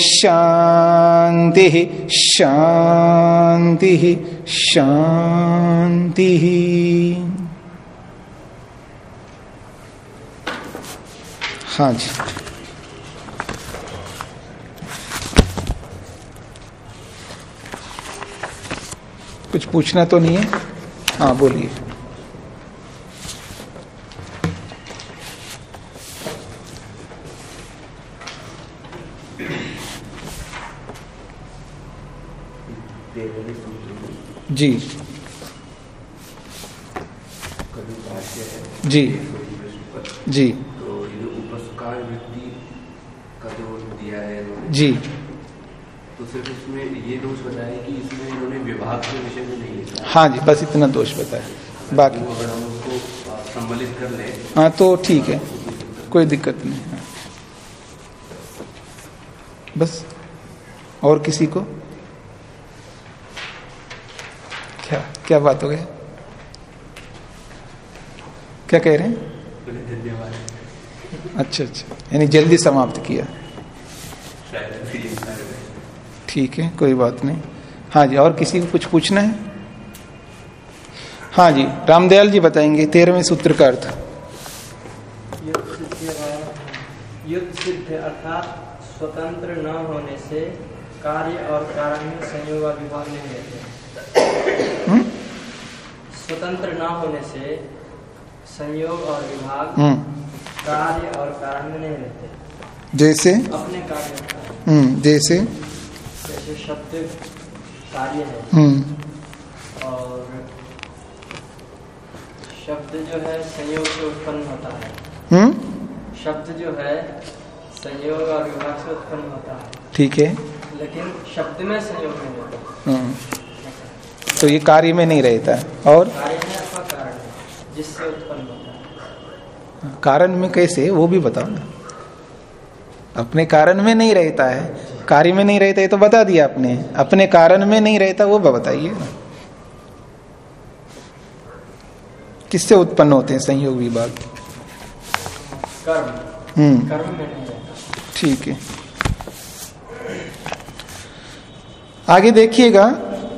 शांति शांति शांति। हाँ जी। कुछ पूछना तो नहीं है? हाँ बोलिए। जी। जी। जी। तो उपस्कार वृत्ति का जो। दिया है जी तो सिर्फ़ इसमें ये दोष बताया कि इसमें इन्होंने विभाग के विषय में नहीं लिखा। हाँ जी बस इतना दोष बताया बाकी वो अगर हम उसको सम्मिलित कर लें। हाँ तो ठीक है। कोई दिक्कत नहीं। बस और किसी को? क्या क्या बात हो गई? क्या कह रहे हैं? अच्छा अच्छा। यानी जल्दी समाप्त किया। ठीक है कोई बात नहीं। हाँ जी और किसी को कुछ पूछना है? हाँ जी रामदयाल जी बताएँगे तेरहवें सूत्र का अर्थ। युद्ध सिद्ध अर्थात स्वतंत्र न होने से कार्य और कारण में संयोग विभाग नहीं रहते? स्वतंत्र न होने से संयोग और विभाग हम्म। कार्य और कारण में नहीं रहते। जैसे? अपने कार्य है हम्म जैसे? जैसे शब्द कार्य है। हम्म। और शब्द जो है संयोग से उत्पन्न होता है। हम्म? शब्द जो है संयोग और विभाग से उत्पन्न होता है। ठीक है। लेकिन शब्द में संयोग नहीं होता। हम्म। तो ये कार्य में नहीं रहता और कारण में कैसे? वो भी बताओ ना। अपने कारण में नहीं रहता है। कार्य में नहीं रहता है तो बता दिया आपने। अपने कारण में नहीं रहता, वो बताइए किससे उत्पन्न होते हैं संयोग विभाग हम्म। ठीक है। आगे देखिएगा।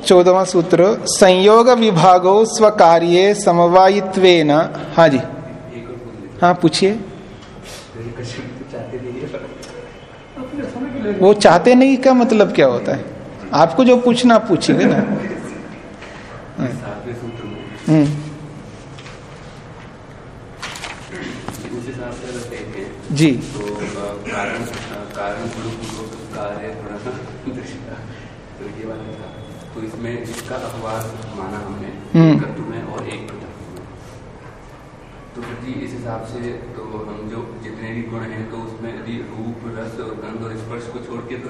चौदवा सूत्र संयोग विभागो स्व कार्य समवायित्व हाँ जी। हाँ पूछिए। वो चाहते नहीं का मतलब क्या होता है? आपको जो पूछना आप पूछिएगा ना। हम्म। जी। तो कारण गुणपूर्वक कार्य थोड़ा सा दृश्यता तो ये वाला था तो इसमें इसका अखबार माना हमने हम्म। में और एक में। तो फिर जी इस हिसाब से तो हम जो जितने भी गुण हैं तो उसमें यदि रूप रस और गंध और स्पर्श को छोड़ के तो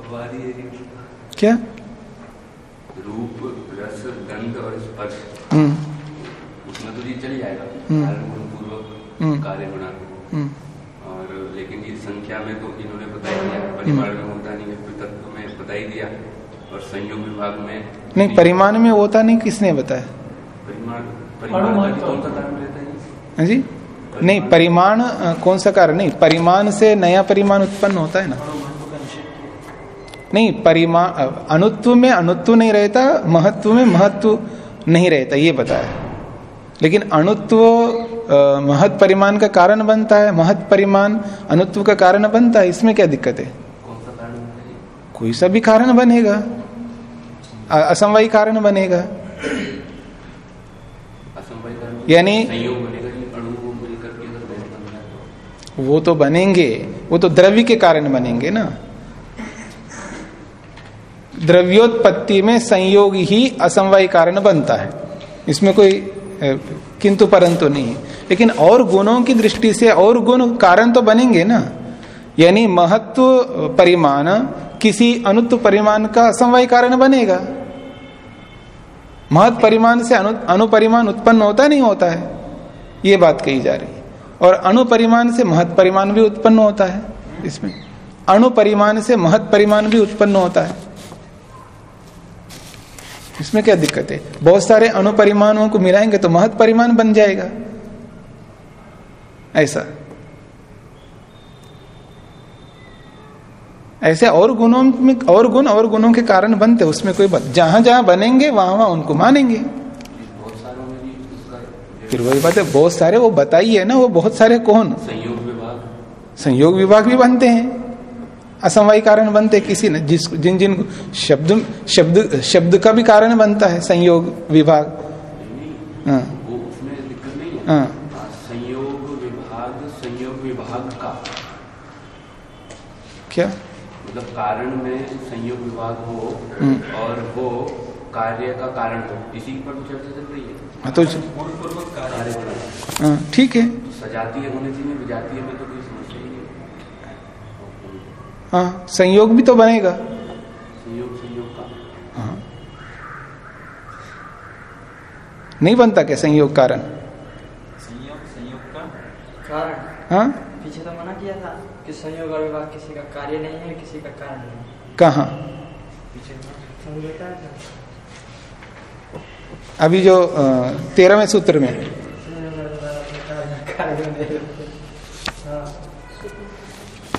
अखबार ही है क्या? रूप रस गंध और स्पर्श। हम्म। उसमें तो जी चल जाएगा। हम्म। हम्म। कार्य गुणा और लेकिन ये संख्या में तो इन्होंने बता ही दिया परिमाण में होता नहीं है पृथक में बता ही दिया। और संयोग विभाग में नहीं परिमाण में होता नहीं किसने बताया? परिमाण परिमाण का भी कौन सा कारण रहता है जी? नहीं परिमाण कौन सा कारण? नहीं परिमाण से नया परिमाण उत्पन्न होता है ना। नहीं परिमाण अनुत्व में अनुत्व नहीं रहता महत्व में महत्व नहीं रहता ये बताया। लेकिन अणुत्व महत परिमाण का कारण बनता है महत परिमाण अनुत्व का कारण बनता है इसमें क्या दिक्कत है कौन सा कारण रहता है जी? कोई सा भी कारण बनेगा। असमवायी कारण बनेगा। यानी- तो। वो तो बनेंगे। वो तो द्रव्य के कारण बनेंगे ना। द्रव्योत्पत्ति में संयोग ही असमवाय कारण बनता है। इसमें कोई किंतु परंतु नहीं। लेकिन और गुणों की दृष्टि से और गुण कारण तो बनेंगे ना। यानी महत्व परिमाण किसी अनुत्व परिमाण का असमवाय कारण बनेगा। महत परिमाण से अनु, अनुपरिमाण उत्पन्न होता नहीं होता है। ये बात कही जा रही है। और अणुपरिमाण से महत परिमाण भी उत्पन्न होता है इसमें। अणुपरिमाण से महत परिमाण भी उत्पन्न होता है। इसमें क्या दिक्कत है? बहुत सारे अणुपरिमाणों को मिलाएँगे तो महत परिमाण बन जाएगा। ऐसा। ऐसे और गुणों में और गुण और गुणों के कारण बनते उसमें कोई बात जहाँ जहाँ बनेंगे वहाँ वहाँ उनको मानेंगे। फिर वही बात है बहुत सारे वो बताइए ना वो बहुत सारे कौन? संयोग विभाग। संयोग विभाग भी बनते हैं। असमवाय कारण बनते हैं किसी ने जिस जिन जिन शब्द शब्द शब्द का भी कारण बनता है संयोग विभाग। है। हाँ। हाँ, संयोग विभाग संयोग विभाग का। क्या? मतलब कारण में संयोग विभाग हो हम्म। और वो कार्य का कारण हो इसी पर तो चर्चा चल रही है। हाँ तो पूर्वपूर्वक कार्य हाँ, ठीक है। तो सजातीय होने चाहिए विजातीय में तो कोई समस्या ही नहीं हाँ। संयोग भी तो बनेगा। संयोग संयोग का। हाँ। नहीं बनता क्या संयोग कारण? संयोग संयोग का? कारण हाँ? पीछे तो मना किया था। कि संयोग और विभाग किसी का कार्य नहीं है किसी का कारण नहीं कहा? अभी जो तेरहवें सूत्र में।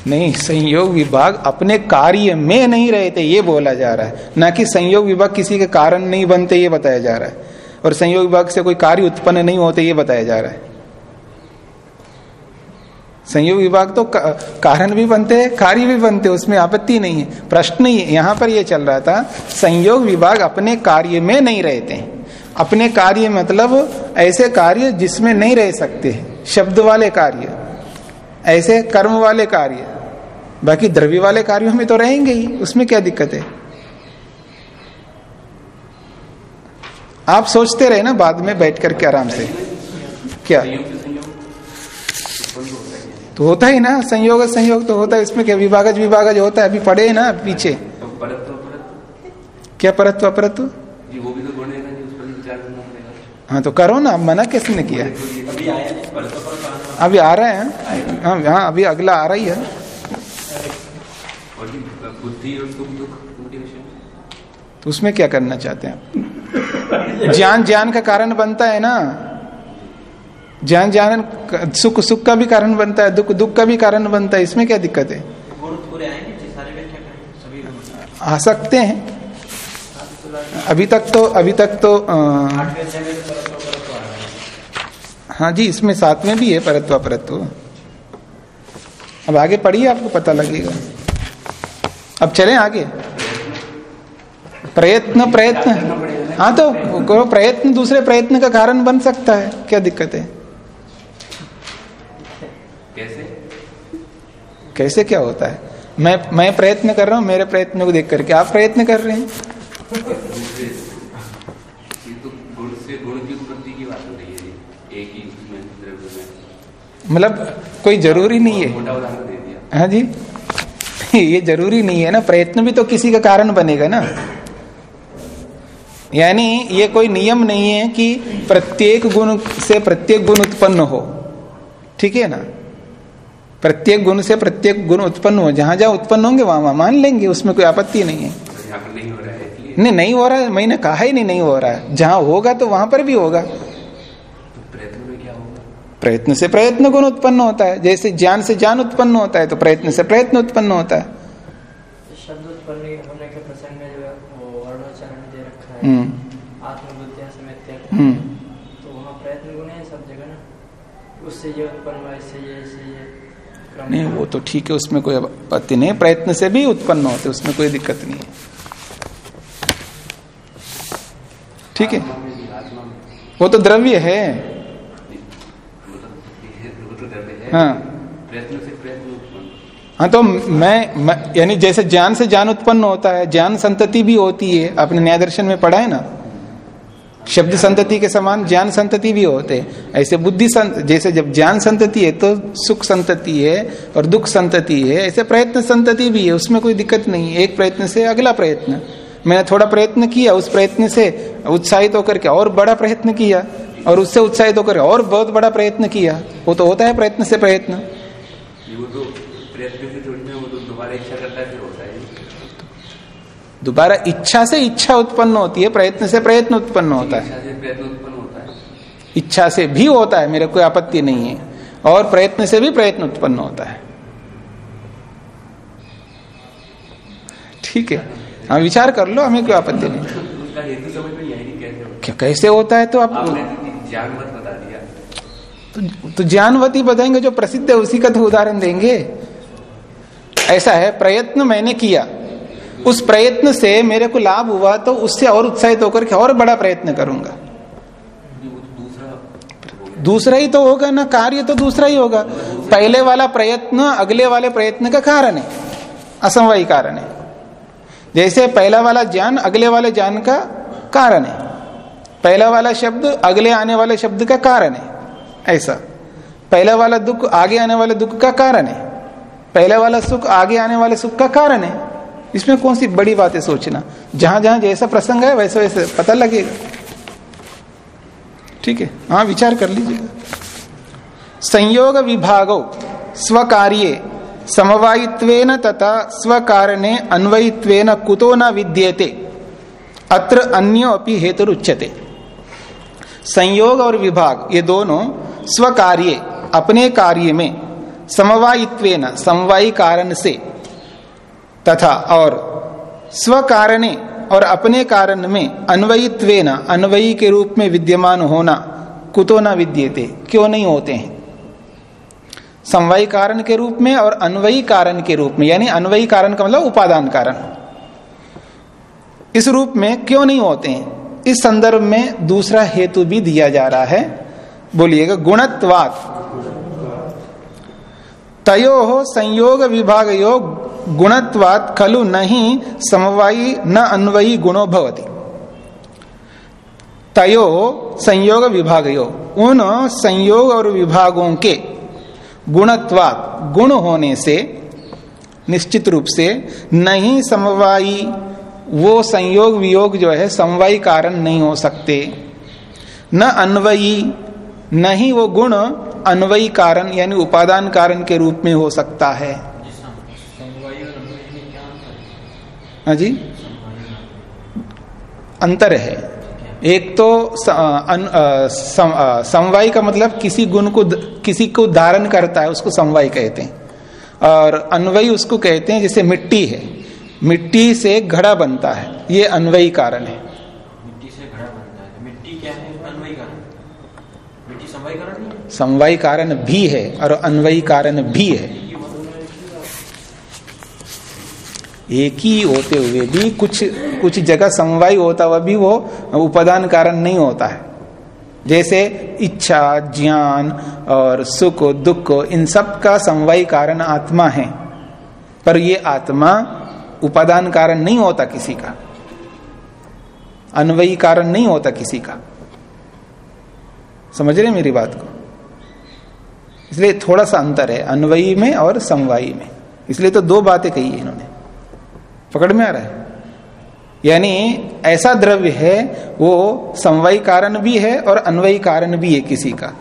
नहीं संयोग विभाग अपने कार्य में नहीं रहते ये बोला जा रहा है। ना कि संयोग विभाग किसी के कारण नहीं बनते ये बताया जा रहा है। और संयोग विभाग से कोई कार्य उत्पन्न नहीं होते ये बताया जा रहा है। संयोग विभाग तो कारण भी बनते हैं, कार्य भी बनते हैं, उसमें आपत्ति नहीं है। प्रश्न ही यहाँ पर यह चल रहा था, संयोग विभाग अपने कार्य में नहीं रहते हैं। अपने कार्य मतलब ऐसे कार्य जिसमें नहीं रह सकते शब्द वाले कार्य, ऐसे कर्म वाले कार्य, बाकी द्रव्य वाले कार्यों में तो रहेंगे ही, उसमें क्या दिक्कत है? आप सोचते रहे ना, बाद में बैठ करके आराम से। क्या? तो होता ही ना संयोग संयोग तो होता है इसमें क्या विभागज विभागज होता है अभी पड़े हैं ना पीछे? तो परत तो क्या परत्व अपरत्व? तो है तो करो ना मना किसने किया? अभी तो अभी आ रहा है हाँ हाँ अभी अगला आ रही है। तो उसमें क्या करना चाहते हैं? ज्ञान ज्ञान का कारण बनता है ना। ज्ञान ज्ञान सुख सुख का भी कारण बनता है, दुख दुख का भी कारण बनता है, इसमें क्या दिक्कत है? आ सकते हैं। अभी तक तो अभी तक तो परत्व परत्व आ हाँ जी, इसमें साथ में भी है, परत्व अपरत्व अब आगे पढ़िए, आपको पता लगेगा। अब चलें आगे। प्रयत्न प्रयत्न। हाँ तो प्रयत्न, दूसरे प्रयत्न का कारण बन सकता है। क्या दिक्कत है कैसे कैसे क्या होता है? मैं मैं प्रयत्न कर रहा हूँ मेरे प्रयत्न को देख करके। आप प्रयत्न कर रहे हैं? तो मतलब कोई ज़रूरी नहीं है। हाँ जी? ये ज़रूरी नहीं है ना। प्रयत्न भी तो किसी का कारण बनेगा ना। यानी ये कोई नियम नहीं है कि प्रत्येक गुण से प्रत्येक गुण उत्पन्न हो। ठीक है ना? प्रत्येक गुण से प्रत्येक गुण उत्पन्न हो जहाँ जहाँ उत्पन्न होंगे वहाँ वहाँ मान लेंगे उसमें कोई आपत्ति नहीं है। तो यहाँ पर नहीं हो रहा है नहीं नहीं हो रहा है मैंने कहा ही नहीं नहीं हो रहा है। जहाँ होगा तो वहाँ पर भी होगा। तो प्रयत्न में क्या होगा? प्रयत्न से प्रयत्न गुण उत्पन्न होता है। जैसे ज्ञान से ज्ञान उत्पन्न होता है तो प्रयत्न से प्रयत्न उत्पन्न होता है। शब्द उत्पन्न होने के प्रसंग में जो वो वर्णोच्चारण दे रखा है। हम्म। आत्मबुद्धिया समेत हम्म। तो वहाँ प्रयत्न गुण है सब जगह ना? उससे ये उत्पन्न हुआ इससे नहीं वो तो ठीक है उसमें कोई आपत्ति नहीं प्रयत्न से भी उत्पन्न होते उसमें कोई दिक्कत नहीं है। ठीक है? वो तो द्रव्य है। है। हाँ तो मैं, मैं यानी जैसे ज्ञान से ज्ञान उत्पन्न होता है ज्ञान संतति भी होती है। आपने न्याय दर्शन में पढ़ा है ना? शब्द संतति के समान ज्ञान संतति भी होते हैं। ऐसे बुद्धि संत जैसे जब ज्ञान संतति है तो सुख संतति है और दुख संतति है। ऐसे प्रयत्न संतति भी है उसमें कोई दिक्कत नहीं एक प्रयत्न से अगला प्रयत्न। मैंने थोड़ा प्रयत्न किया उस प्रयत्न से उत्साहित होकर के और बड़ा प्रयत्न किया और उससे उत्साहित होकर और बहुत बड़ा प्रयत्न किया। वो तो होता है प्रयत्न से प्रयत्न से छोड़ने वो तो दोबारा इच्छा करता है फिर होता है दोबारा इच्छा से इच्छा उत्पन्न होती है प्रयत्न से प्रयत्न उत्पन्न होता है। इच्छा से प्रयत्न उत्पन्न होता है। इच्छा से भी होता है मेरे कोई आपत्ति नहीं है और प्रयत्न से भी प्रयत्न उत्पन्न होता है। ठीक है हाँ विचार कर लो हमें कोई आपत्ति नहीं। क्या कैसे होता है तो आप दिया। तो, तो ज्ञानवती बताएँगे जो प्रसिद्ध है उसी का तो उदाहरण देंगे। ऐसा है प्रयत्न मैंने किया उस प्रयत्न से मेरे को लाभ हुआ तो उससे और उत्साहित होकर के और बड़ा प्रयत्न करूँगा। दूसरा दूसरा ही तो होगा ना, कार्य तो दूसरा ही होगा। पहले वाला प्रयत्न अगले वाले प्रयत्न का कारण है, असमवाय कारण है। जैसे पहला वाला ज्ञान अगले वाले ज्ञान का कारण है। पहला वाला शब्द अगले आने वाले शब्द का कारण है, ऐसा। पहला वाला दुख आगे आने वाले दुख का कारण है। पहला वाला सुख आगे आने वाले सुख का कारण है। इसमें कौन सी बड़ी बात है सोचना? जहाँ जहाँ जैसा प्रसंग है, वैसे वैसे पता लगेगा। ठीक है? हाँ विचार कर लीजिएगा। संयोग विभागो, स्वकार्ये, समवायित्वेन तथा स्वकारणे अन्वयित्वेन कुतो न विद्येते। अत्र अन्यो अपि हेतुरुच्यते। संयोग और विभाग, ये दोनों स्वकार्य, अपने कार्य में, समवायित्वेन समवायी कारण से तथा और स्व कारणे और अपने कारण में अन्वयित्वेन, अन्वयी के रूप में विद्यमान होना कुतो न विद्यते, क्यों नहीं होते हैं? समवायी कारण के रूप में और अन्वयी कारण के रूप में, यानी अन्वयी कारण का मतलब उपादान कारण। इस रूप में क्यों नहीं होते हैं? इस संदर्भ में दूसरा हेतु भी दिया जा रहा है। बोलिएगा, गुणत्वात। तयो हो संयोग विभाग योग गुणत्वात खलु नहीं, समवायी न अन्वयी गुणो भवती। तयो संयोग विभाग उन संयोग और विभागों के गुणत्वात गुण होने से, निश्चित रूप से नहीं समवायी, वो संयोग वियोग जो है, समवायी कारण नहीं हो सकते। न अन्वयी, नहीं वो गुण अन्वयी कारण, यानी उपादान कारण के रूप में हो सकता है। हाँ जी? अंतर है। एक तो समवाय का मतलब किसी गुण को किसी को धारण करता है उसको समवाय कहते हैं। और अन्वयी उसको कहते हैं जैसे मिट्टी है। मिट्टी से घड़ा बनता है। ये अन्वयी कारण है। मिट्टी से घड़ा बनता है। मिट्टी क्या है? अन्वयी कारण। मिट्टी समवाय कारण समवाय कारण भी है और अन्वयी कारण भी है। एक ही होते हुए भी कुछ कुछ जगह समवाय होता हुआ भी वो उपादान कारण नहीं होता है। जैसे इच्छा, ज्ञान और सुख, दुख, इन सब का समवाय कारण आत्मा है। पर ये आत्मा उपादान कारण नहीं होता किसी का। अन्वयी कारण नहीं होता किसी का। समझ रहे मेरी बात को? इसलिए थोड़ा सा अंतर है, अन्वयी में और समवायी में। इसलिए तो दो बातें कही इन्होंने। पकड़ में आ रहा है। यानी ऐसा द्रव्य है वो समवायी कारण भी है और अन्वयी कारण भी है किसी का।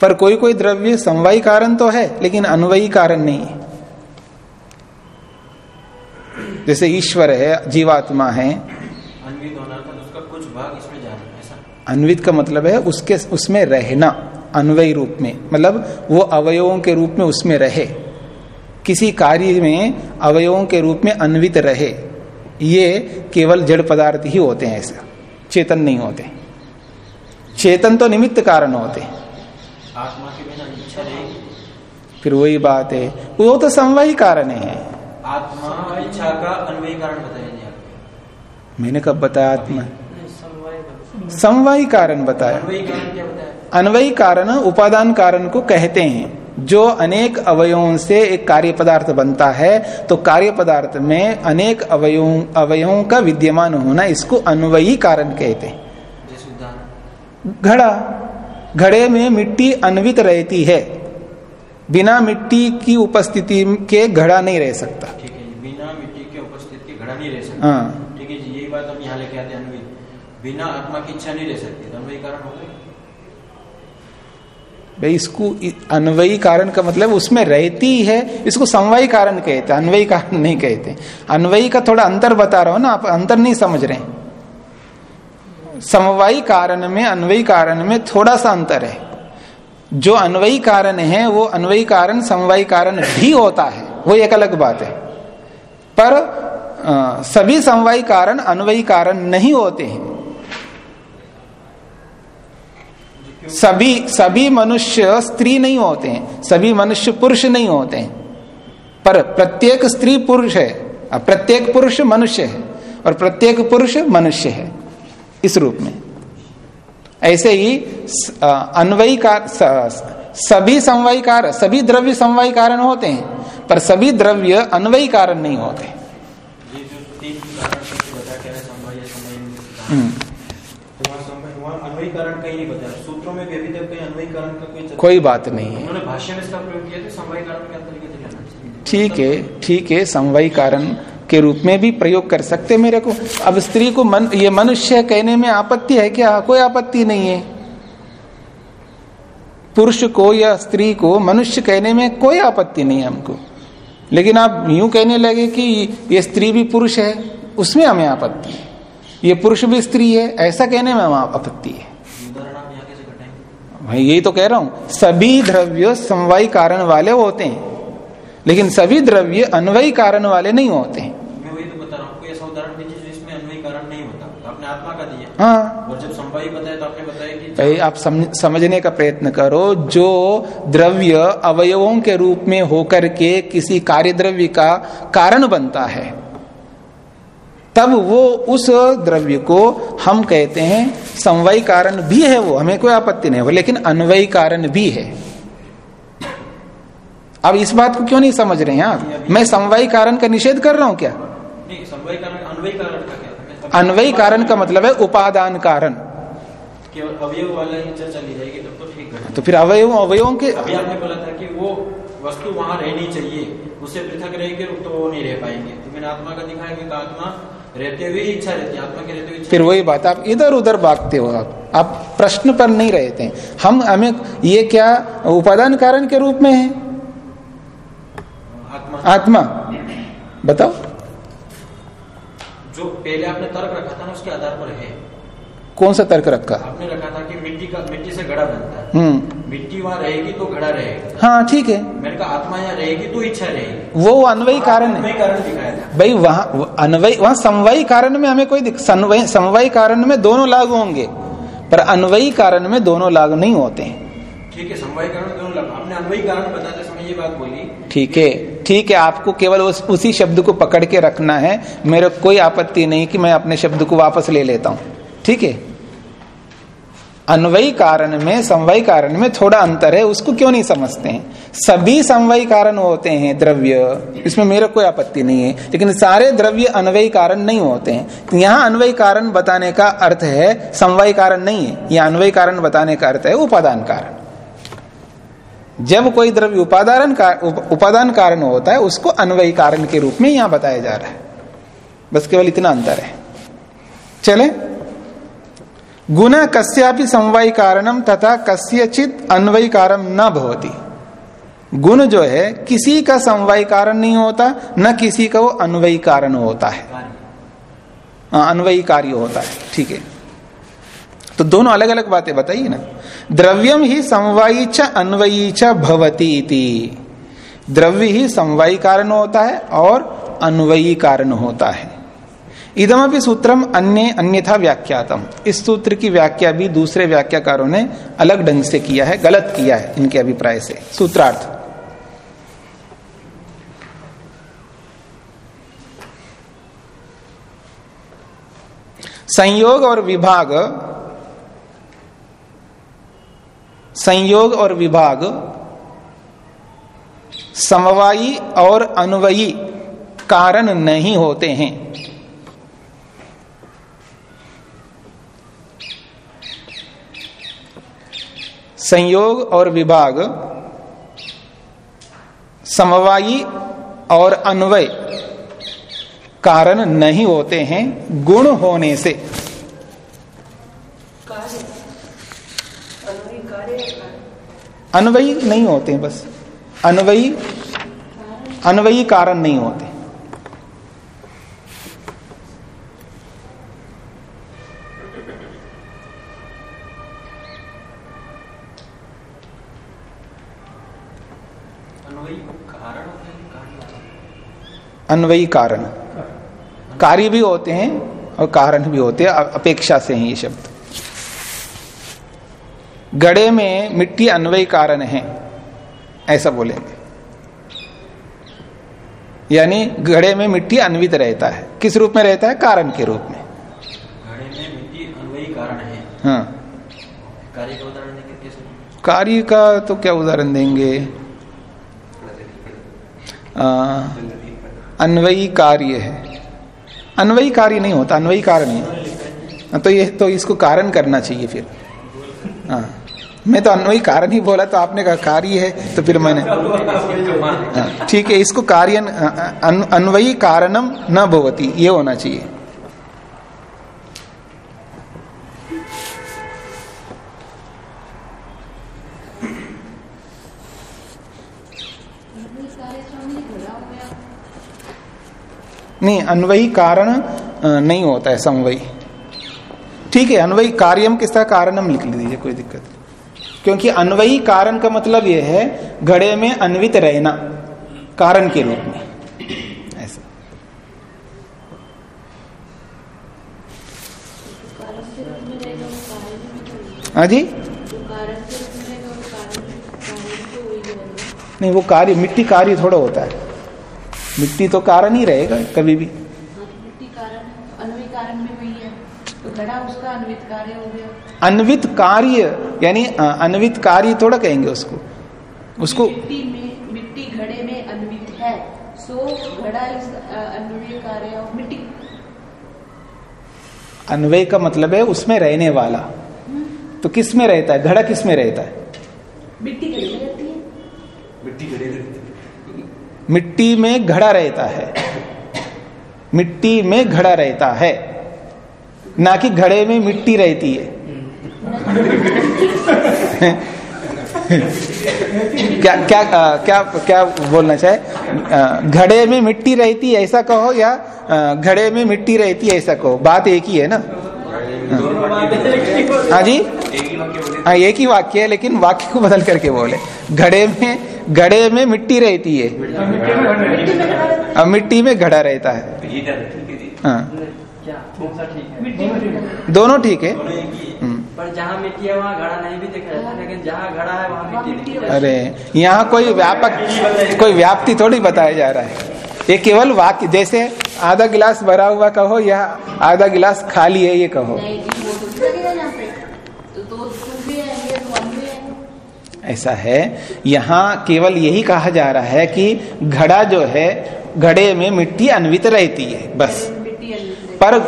पर कोई कोई द्रव्य समवायी कारण तो है लेकिन अन्वयी कारण नहीं है। जैसे ईश्वर है जीवात्मा है। अन्वित होना था उसका कुछ भाग इसमें जा रहा ऐसा? अन्वित का मतलब है उसके उसमें रहना अन्वयी रूप में। मतलब वो अवयवों के रूप में उसमें रहे। किसी कार्य में अवयवों के रूप में अन्वित रहे ये केवल जड़ पदार्थ ही होते हैं ऐसा। चेतन नहीं होते। चेतन तो निमित्त कारण होते। आत्मा के बिना फिर वही बात है वो तो समवाही कारण है। आत्मा इच्छा का अन्वयी कारण बताइए आप मैंने कब बताया आत्मा? समवाही कारण बताया। अन्वयी कारण क्या बताया? अन्वयी कारण उपादान कारण को कहते हैं। जो अनेक अवयवों से एक कार्य पदार्थ बनता है तो कार्य पदार्थ में अनेक अवयवों अवयवों का विद्यमान होना इसको अन्वयी कारण कहते हैं। घड़ा घड़े में मिट्टी अन्वित रहती है। बिना मिट्टी की उपस्थिति के घड़ा नहीं रह सकता। ठीक है बिना मिट्टी के उपस्थिति के घड़ा नहीं रह सकता। हाँ। ठीक है जी यही बात हम यहाँ लेके आते हैं अन्वयी। बिना आत्मा की इच्छा नहीं रह सकती। तो कारण हो गए भाई इसको अन्वयी कारण का मतलब उसमें रहती है इसको समवायी कारण कहते हैं अन्वयी कारण नहीं कहते अन्वयी का थोड़ा अंतर बता रहा हूँ ना आप अंतर नहीं समझ रहे। समवायी कारण में अन्वयी कारण में थोड़ा सा अंतर है। जो अन्वयी कारण है वो अन्वयी कारण समवायी कारण भी होता है वो एक अलग बात है। पर अ, सभी समवायी कारण अन्वयी कारण नहीं होते हैं। सभी सभी मनुष्य स्त्री नहीं होते हैं। सभी मनुष्य पुरुष नहीं होते हैं। पर प्रत्येक स्त्री पुरुष है और प्रत्येक पुरुष मनुष्य है और प्रत्येक पुरुष मनुष्य है इस रूप में। ऐसे ही स- अन्वयी कार सभी समवायी कारण सभी द्रव्य समवायी कारण होते हैं पर सभी द्रव्य अन्वयी कारण नहीं होते कारण बता कह हम्म, तो कहीं नहीं बताया सूत्रों में भी अभी तक कहीं अन्वयी का कोई कोई बात नहीं है। उन्होंने भाष्य में इसका प्रयोग किया तो समवाय कारण के तरीके से लेना ठीक है ठीक है समवायी कारण के रूप में भी प्रयोग कर सकते मेरे को। अब स्त्री को मन ये मनुष्य कहने में आपत्ति है क्या? कोई आपत्ति नहीं है। पुरुष को या स्त्री को मनुष्य कहने में कोई आपत्ति नहीं है हमको। लेकिन आप यूँ कहने लगे कि ये स्त्री भी पुरुष है उसमें हमें आपत्ति है। ये पुरुष भी स्त्री है ऐसा कहने में हमें आपत्ति है उदाहरण आप यहाँ कैसे भाई यही तो कह रहा हूँ सभी द्रव्य समवायी कारण वाले होते हैं लेकिन सभी द्रव्य अन्वयी कारण वाले नहीं होते हैं। मैं वही तो बता रहा हूँ ऐसा उदाहरण दीजिए जिसमें अन्वयी कारण नहीं होता। तो आपने आत्मा का दिया। हाँ। और जब समवायी बताया तो आपने बताया कि भाई आप समझ, समझने का प्रयत्न करो जो द्रव्य अवयवों के रूप में होकर के किसी कार्य द्रव्य का कारण बनता है। तब वो उस द्रव्य को हम कहते हैं समवायी कारण भी है वो हमें कोई आपत्ति नहीं हो लेकिन अन्वयी कारण भी है। अब इस बात को क्यों नहीं समझ रहे हैं आप? मैं समवायी कारण का निषेध कर रहा हूँ क्या? नहीं समवायी कारण का क्या? मैं सब- अन्वयी कारण का मतलब है उपादान कारण। अवयव वाला ही चर्चा ली जाएगी तब तो ठीक है। तो फिर अवयव अवयवों के अभी आपने बोला था कि वो वस्तु वहाँ रहनी चाहिए उससे पृथक रहेगी तो वो नहीं रह पाएँगे। तो मैंने आत्मा का दिखाया कि आत्मा रहते हुए इच्छा रहती है आत्मा के रहते हुए फिर वही बात आप इधर उधर भागते हो आप। आप प्रश्न पर नहीं रहते हैं। हम हमें ये क्या उपादान कारण के रूप में है? आत्मा। आत्मा। बताओ। जो पहले आपने तर्क रखा था ना उसके आधार पर है। कौन सा तर्क रखा? आपने रखा था कि मिट्टी का मिट्टी से घड़ा बनता है। हम्म। मिट्टी वहाँ रहेगी तो घड़ा रहेगा। हाँ ठीक है। मेरे कहा आत्मा यहाँ रहेगी तो इच्छा रहेगी। वो अन्वयी कारण है। कारण दिखाया भाई वहाँ अन्वयी वहाँ समवायी कारण में हमें कोई समवायी कारण में दोनों लागू होंगे पर अन्वयी कारण में दोनों लागू नहीं होते हैं। ठीक है समवाय कारण दोनों लगा आपने अन्वयी कारण बताते समय ये बात बोली। ठीक है। ठीक है आपको केवल उस, उसी शब्द को पकड़ के रखना है। मेरे कोई आपत्ति नहीं कि मैं अपने शब्द को वापस ले लेता हूँ। ठीक है? अन्वयी कारण में समवायी कारण में थोड़ा अंतर है उसको क्यों नहीं समझते हैं? सभी समवायी कारण होते हैं द्रव्य इसमें मेरा कोई आपत्ति नहीं है लेकिन सारे द्रव्य अन्वयी कारण नहीं होते हैं। तो यहाँ अन्वयी कारण बताने का अर्थ है समवायी कारण नहीं है यह अन्वयी कारण बताने का अर्थ है उपादान कारण। जब कोई द्रव्य उपादान का उप, उपादान कारण होता है उसको अन्वयी कारण के रूप में यहाँ बताया जा रहा है। बस केवल इतना अंतर है। चले? गुण कस्यापि समवायी कारणम तथा कस्यचित अन्वयी कारण न भवती। गुण जो है किसी का समवायी कारण नहीं होता न किसी का वो अन्वयी कारण होता है। हाँ, अन्वयी कार्य होता है ठीक है। तो दोनों अलग अलग बातें बताइए ना। द्रव्यम ही समवायी च अन्वयी च भवती द्रव्य ही समवायी कारण होता है और अन्वयी कारण होता है। इदमपि सूत्रम अन्य, अन्यथा व्याख्यातम। इस सूत्र की व्याख्या भी दूसरे व्याख्याकारों ने अलग ढंग से किया है, गलत किया है इनके अभिप्राय से। सूत्रार्थ। संयोग और विभाग, संयोग और विभाग, समवायी और अनुवयी कारण नहीं होते हैं। संयोग और विभाग समवायी और अन्वय कारण नहीं होते हैं गुण होने से? अन्वयी नहीं होते हैं बस। अन्वयी अन्वयी कारण नहीं होते अन्वयी कारण होते हैं, कार्य अन्वयी कारण। कार्य भी होते हैं और कारण भी होते हैं अपेक्षा से हैं ये शब्द। गड़े में मिट्टी अन्वयी कारण है ऐसा बोलेंगे। यानी घड़े में मिट्टी अन्वित रहता है। किस रूप में रहता है? कारण के रूप में। घड़े में मिट्टी अन्वयी कारण है। हाँ। कार्य का उदाहरण देंगे कार्य का तो क्या उदाहरण देंगे? आ, अन्वयी कार्य है। अन्वयी कार्य नहीं होता अन्वयी कारण नहीं हाँ, तो ये तो इसको कारण करना चाहिए फिर। हाँ मैं तो अन्वयी कारण ही बोला तो आपने कहा कार्य है तो फिर मैंने हाँ, ठीक है इसको कार्य अन्वयी कारणम न भवती ये होना चाहिए। नहीं, अन्वयी कारण नहीं होता है समवयी। ठीक है, अन्वयी कार्यम किसका कारणम लिख लीजिए, कोई दिक्कत नहीं। क्योंकि अन्वयी कारण का मतलब यह है, घड़े में अन्वित रहना, कारण के रूप में। कारण कारण हाँ जी? कारण कारण कारण नहीं, वो कार्य, मिट्टी कार्य थोड़ा होता है। मिट्टी तो कारण ही रहेगा कभी भी। हाँ तो मिट्टी कारण अन्वय कारण भी वही है। तो घड़ा उसका अन्वित कार्य हो गया। अन्वित कार्य यानी अन्वित कार्य थोड़ा कहेंगे उसको। उसको मिट्टी में मिट्टी घड़े में अन्वित है सो घड़ा इस अन्वय कार्य और मिट्टी। अन्वय का मतलब है उसमें रहने वाला। तो किसमें रहता है? घड़ा किसमें रहता है? मिट्टी घड़े में रहती है। मिट्टी घड़े मिट्टी में घड़ा रहता है। मिट्टी में घड़ा रहता है। ना कि घड़े में मिट्टी रहती है। क्या क्या अ, क्या क्या बोलना चाहे? घड़े में मिट्टी रहती है ऐसा कहो या घड़े में मिट्टी रहती है ऐसा कहो? बात एक ही है ना? हाँ जी। ही एक ही वाक्य है लेकिन वाक्य को बदल करके बोले। घड़े में घड़े में मिट्टी रहती है। और मिट्टी में घड़ा रहता है। है। दोनों ठीक है। हम्म। पर जहाँ मिट्टी है वहाँ घड़ा नहीं भी दिख रहा लेकिन जहाँ घड़ा है वहाँ मिट्टी अरे यहाँ कोई व्यापक कोई व्याप्ति थोड़ी बताया जा रहा है। ये केवल वाक्य जैसे आधा गिलास भरा हुआ कहो या आधा गिलास खाली है ये कहो। नहीं जी वो तो तो है है। ऐसा है। यहाँ केवल यही कहा जा रहा है कि घड़ा जो है घड़े में मिट्टी अन्वित रहती है बस। मिट्टी अन्वित। पर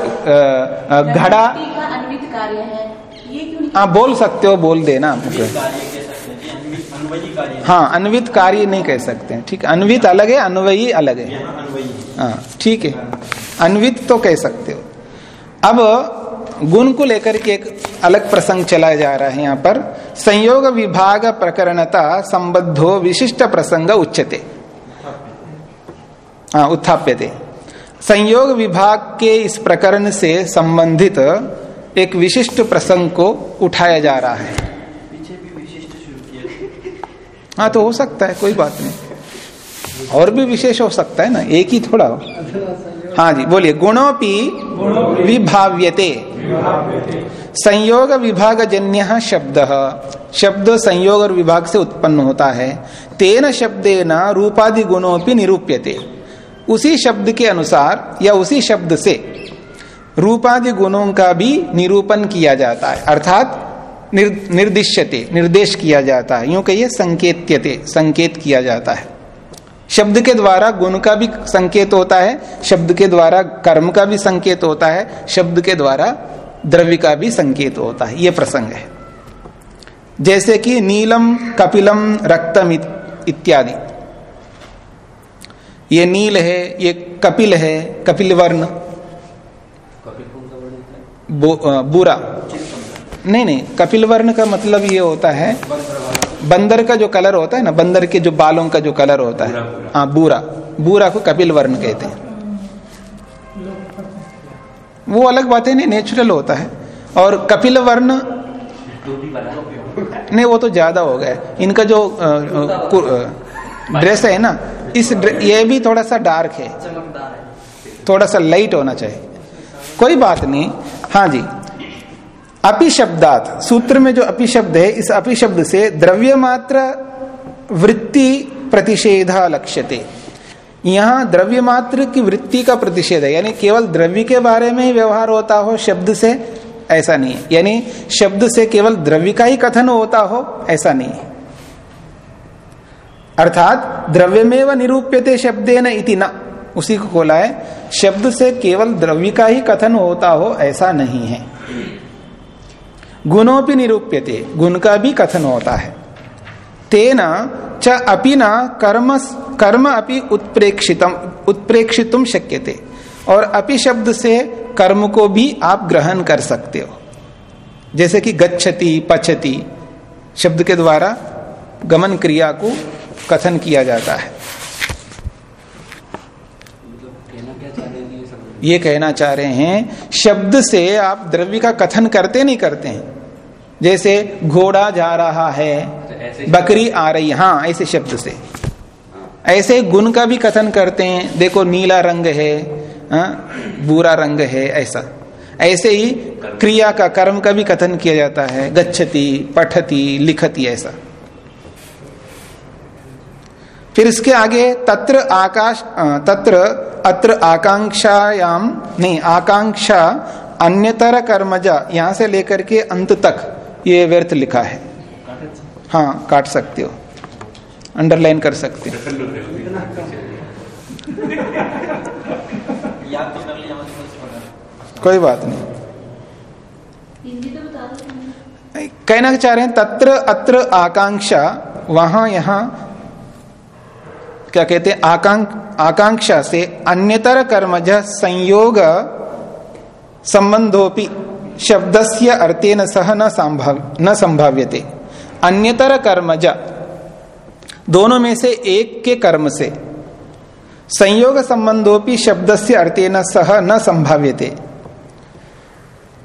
घड़ा मिट्टी का कार्य है। ये क्यों नहीं हाँ बोल सकते हो बोल देना। अन्वयी कार्य कह सकते हैं जी, अन्वयी- अन्वयी कार्य हाँ। अन्वित कार्य नहीं कह सकते हैं। ठीक अन्वित अलग है अन्वयी अलग है। है। हाँ ठीक है। अन्वित तो कह सकते हो। अब गुण को लेकर के एक अलग प्रसंग चला जा रहा है यहाँ पर। संयोग विभाग प्रकरणता संबद्धो विशिष्ट प्रसंग उच्चते हाँ उत्थाप्यते। संयोग विभाग के इस प्रकरण से संबंधित एक विशिष्ट प्रसंग को उठाया जा रहा है पीछे भी विशिष्ट शुरू किया हाँ तो हो सकता है, कोई बात नहीं। और भी विशेष हो सकता है ना, एक ही थोड़ा हो। जी, बोलिए, गुणोपि विभाव्यते। संयोग विभाग जन्य शब्द। शब्द संयोग और विभाग से उत्पन्न होता है। तेन शब्देन रूपादि गुणोपि निरूप्यते। उसी शब्द के अनुसार या उसी शब्द से रूपादि गुणों का भी निरूपण किया जाता है। अर्थात निर, निर्दिश्यते निर्देश किया जाता है। यूँ कहिए संकेत्यते संकेत किया जाता है। शब्द के द्वारा गुण का भी संकेत होता है शब्द के द्वारा कर्म का भी संकेत होता है शब्द के द्वारा द्रव्य का भी संकेत होता है। यह प्रसंग है। जैसे कि नीलम कपिलम रक्तम इत्यादि। ये नील है ये कपिल है कपिल वर्ण बुरा। नहीं नहीं कपिल वर्ण का मतलब ये होता है बंदर का जो कलर होता है ना बंदर के जो बालों का जो कलर होता है। हाँ बूरा बूरा को कपिल वर्ण कहते हैं। वो अलग बात है नहीं नेचुरल होता है। और कपिल वर्ण नहीं वो तो ज़्यादा हो गया। इनका जो ड्रेस है ना इस ये भी थोड़ा सा डार्क है। थोड़ा सा लाइट होना चाहिए। कोई बात नहीं। हाँ जी। अपि शब्दात सूत्र में जो अपि शब्द है, इस अपि शब्द से द्रव्य मात्र वृत्ति प्रतिषेध लक्ष्यते। यहाँ द्रव्य मात्र की वृत्ति का प्रतिषेध है, यानी केवल द्रव्य के बारे में ही व्यवहार होता हो शब्द से, ऐसा नहीं है। यानी शब्द से केवल द्रव्य का ही कथन होता हो, ऐसा नहीं है। अर्थात द्रव्यमेव निरूप्यते शब्देन इति न, उसी को खोला है। शब्द से केवल द्रव्य का ही कथन होता हो, ऐसा नहीं है। गुणों भी निरूप्यते, गुण का भी कथन होता है। तेना च अपि न कर्म कर्म अपि उत्प्रेक्षितम उत्प्रेक्षितुम शक्यते। और अपि शब्द से कर्म को भी आप ग्रहण कर सकते हो। जैसे कि गच्छति, पचति, शब्द के द्वारा गमन क्रिया को कथन किया जाता है मतलब कहना क्या चाह रहे हैं ये कहना चाह रहे हैं शब्द से आप द्रव्य का कथन करते नहीं करते हैं। जैसे घोड़ा जा रहा है तो बकरी आ रही हाँ ऐसे शब्द से। ऐसे गुण का भी कथन करते हैं देखो नीला रंग है हाँ, बुरा रंग है ऐसा। ऐसे ही क्रिया का कर्म का भी कथन किया जाता है गच्छति पठती लिखती ऐसा। फिर इसके आगे तत्र आकाश तत्र अत्र आकांक्षायाम नहीं, आकांक्षा अन्यतर कर्मजा, यहाँ से लेकर के अंत तक ये व्यर्थ लिखा है। हाँ काट सकते हो। अंडरलाइन कर सकते हो। कोई बात नहीं। कहना चाह रहे हैं, तत्र अत्र आकांक्षा, वहाँ, यहाँ क्या कहते हैं? आकांक, आकांक्षा से अन्यतर कर्मज संयोग संबंधोपि शब्दस्य अर्थेन सह न संभव, न संभाव्यते। अन्यतर कर्मज, दोनों में से एक के कर्म से संयोग संबंधोपि शब्दस्य अर्थेन सह न संभाव्यते।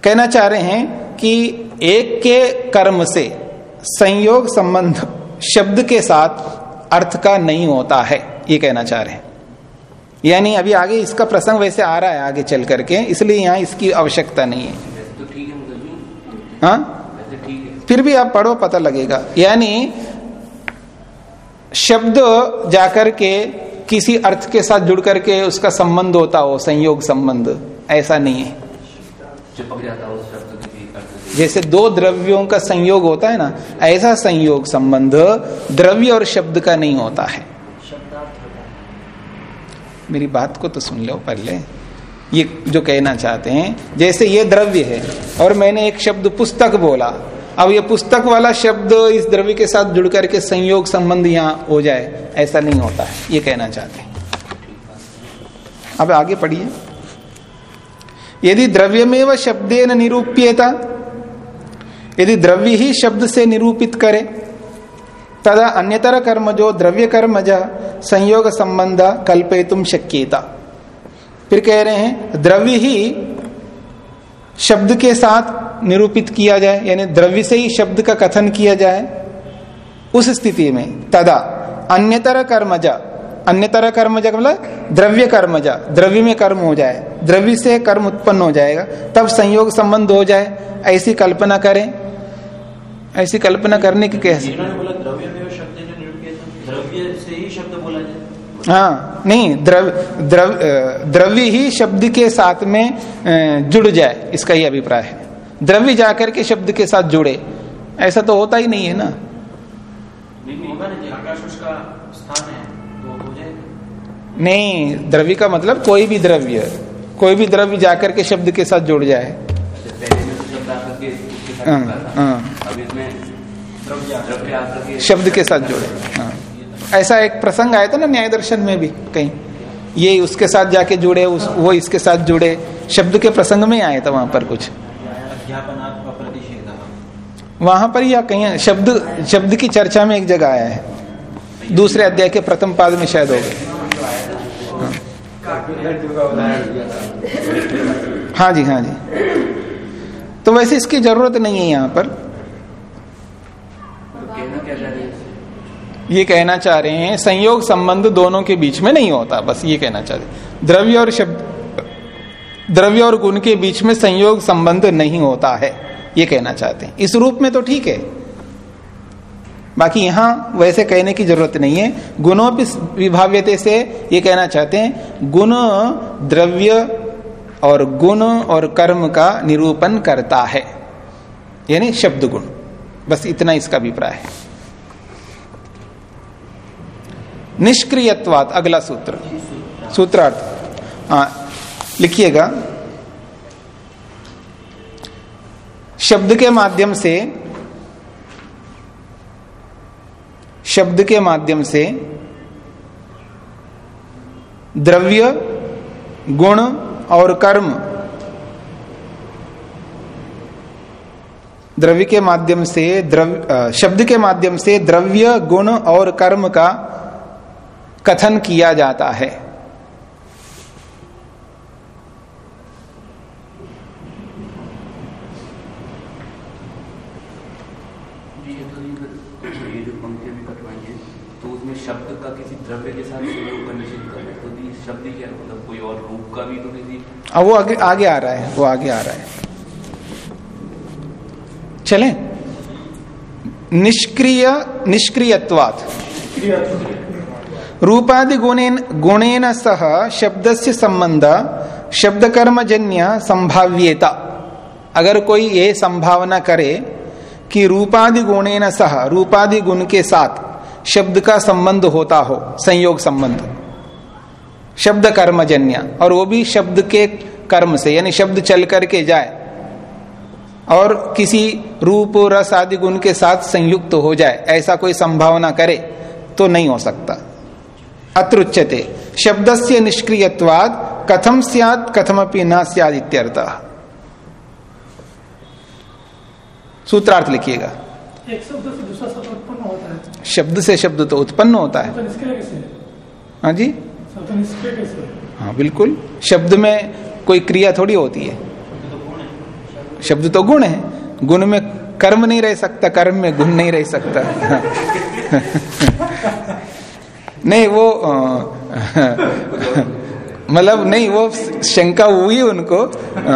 कहना चाह रहे हैं कि एक के कर्म से संयोग संबंध शब्द के साथ अर्थ का नहीं होता है, ये कहना चाह रहे हैं। यानी अभी आगे इसका प्रसंग वैसे आ रहा है आगे चल करके, इसलिए यहाँ इसकी आवश्यकता नहीं है। है? फिर भी आप पढ़ो, पता लगेगा। यानी शब्द जाकर के किसी अर्थ के साथ जुड़ करके उसका संबंध होता हो, संयोग संबंध, ऐसा नहीं है। जैसे दो द्रव्यों का संयोग होता है ना, ऐसा संयोग संबंध द्रव्य और शब्द का नहीं होता है। मेरी बात को तो सुन लो पहले। ये जो कहना चाहते हैं, जैसे ये द्रव्य है, और मैंने एक शब्द पुस्तक बोला, अब ये पुस्तक वाला शब्द इस द्रव्य के साथ जुड़ करके संयोग संबंध यहाँ हो जाए, ऐसा नहीं होता है, ये कहना चाहते हैं। अब आगे पढ़िए। यदि द्रव्यमेव शब्देन निरूप्यता यदि द्रव्य ही शब्द से निरूपित करे, तदा अन्यतर कर्म जो द्रव्य कर्म संयोग संबंध कल्पयितुम शक्यता। फिर कह रहे हैं, द्रव्य ही शब्द के साथ निरूपित किया जाए, यानी द्रव्य से ही शब्द का कथन किया जाए, उस स्थिति में तदा अन्यतर कर्मजा अन्यतर कर्मजा मतलब द्रव्य कर्मजा द्रव्य में कर्म हो जाए, द्रव्य से कर्म उत्पन्न हो जाएगा, तब संयोग संबंध हो जाए, ऐसी कल्पना करें। ऐसी कल्पना करने की कैसे? ही शब्द बोला जाए। हाँ नहीं द्रव्य द्रव द्रव्य ही शब्द के साथ में जुड़ जाए इसका ही अभिप्राय है। द्रव्य जाकर के शब्द के साथ जुड़े ऐसा तो होता ही नहीं है ना? नहीं है तो नहीं द्रव्य का मतलब कोई भी द्रव्य कोई भी द्रव्य जाकर के शब्द के साथ जुड़ जाए। हाँ, हाँ। शब्द के साथ जोड़े हाँ। ऐसा एक प्रसंग आया था ना न्याय दर्शन में भी कहीं। ये उसके साथ जाके जुड़े उस वो इसके साथ जुड़े शब्द के प्रसंग में आया था वहाँ पर कुछ। वहाँ पर या कहीं शब्द शब्द की चर्चा में एक जगह आया है। दूसरे अध्याय के प्रथम पाद में शायद हो। गए हाँ जी हाँ जी। तो वैसे इसकी ज़रूरत नहीं है यहाँ पर। हैं? ये कहना चाह रहे हैं संयोग संबंध दोनों के बीच में नहीं होता बस ये कहना चाह रहे द्रव्य और शब्द द्रव्य और गुण के बीच में संयोग संबंध नहीं होता है ये कहना चाहते हैं। इस रूप में तो ठीक है। बाकी यहाँ वैसे कहने की ज़रूरत नहीं है। गुणों विभाव्यते से ये कहना चाहते हैं गुण द्रव्य और गुण और कर्म का निरूपण करता है। यानी शब्द गुण। बस इतना इसका अभिप्राय है। निष्क्रियत्वात, अगला सूत्र। सूत्रार्थ। लिखिएगा। शब्द के माध्यम से, शब्द के माध्यम से द्रव्य, गुण और कर्म द्रव्य के माध्यम से द्रव्य शब्द के माध्यम से द्रव्य, गुण और कर्म का कथन किया जाता है जी ये तो ये ये जो पंक्ति भी कटवाएँगे तो उसमें शब्द का किसी द्रव्य के साथ संयोग का निषेध कर रहे तो शब्द क्या मतलब कोई और रूप का भी तो किसी अब वो आगे आगे आ रहा है, वो आगे आ रहा है। चले। निष्क्रिय निष्क्रियत्वात। रूपादि गुणेन गुणेन सह शब्द से संबंध शब्द कर्मजन्य संभाव्यता। अगर कोई ये संभावना करे कि रूपादि गुणेन सह, रूपादि गुण के साथ शब्द का संबंध होता हो, संयोग संबंध। शब्द कर्मजन्य, और वो भी शब्द के कर्म से, यानी शब्द चल करके जाए, और किसी रूप, रस आदि गुण के साथ संयुक्त हो जाए, ऐसा कोई संभावना करे तो नहीं हो सकता। अत्रुच्यते शब्द से निष्क्रियवाद कथम सियात, कथमपि न सियाद इत्यर्थ सूत्रार्थ लिखिएगा। एक शब्द से दूसरा शब्द उत्पन्न होता है। शब्द से शब्द तो उत्पन्न होता है। है? जी। है? हाँ बिल्कुल। शब्द में कोई क्रिया थोड़ी होती है। शब्द तो गुण है। गुण में कर्म नहीं रह सकता कर्म में गुण नहीं रह सकता। नहीं वो मतलब नहीं, वो शंका हुई उनको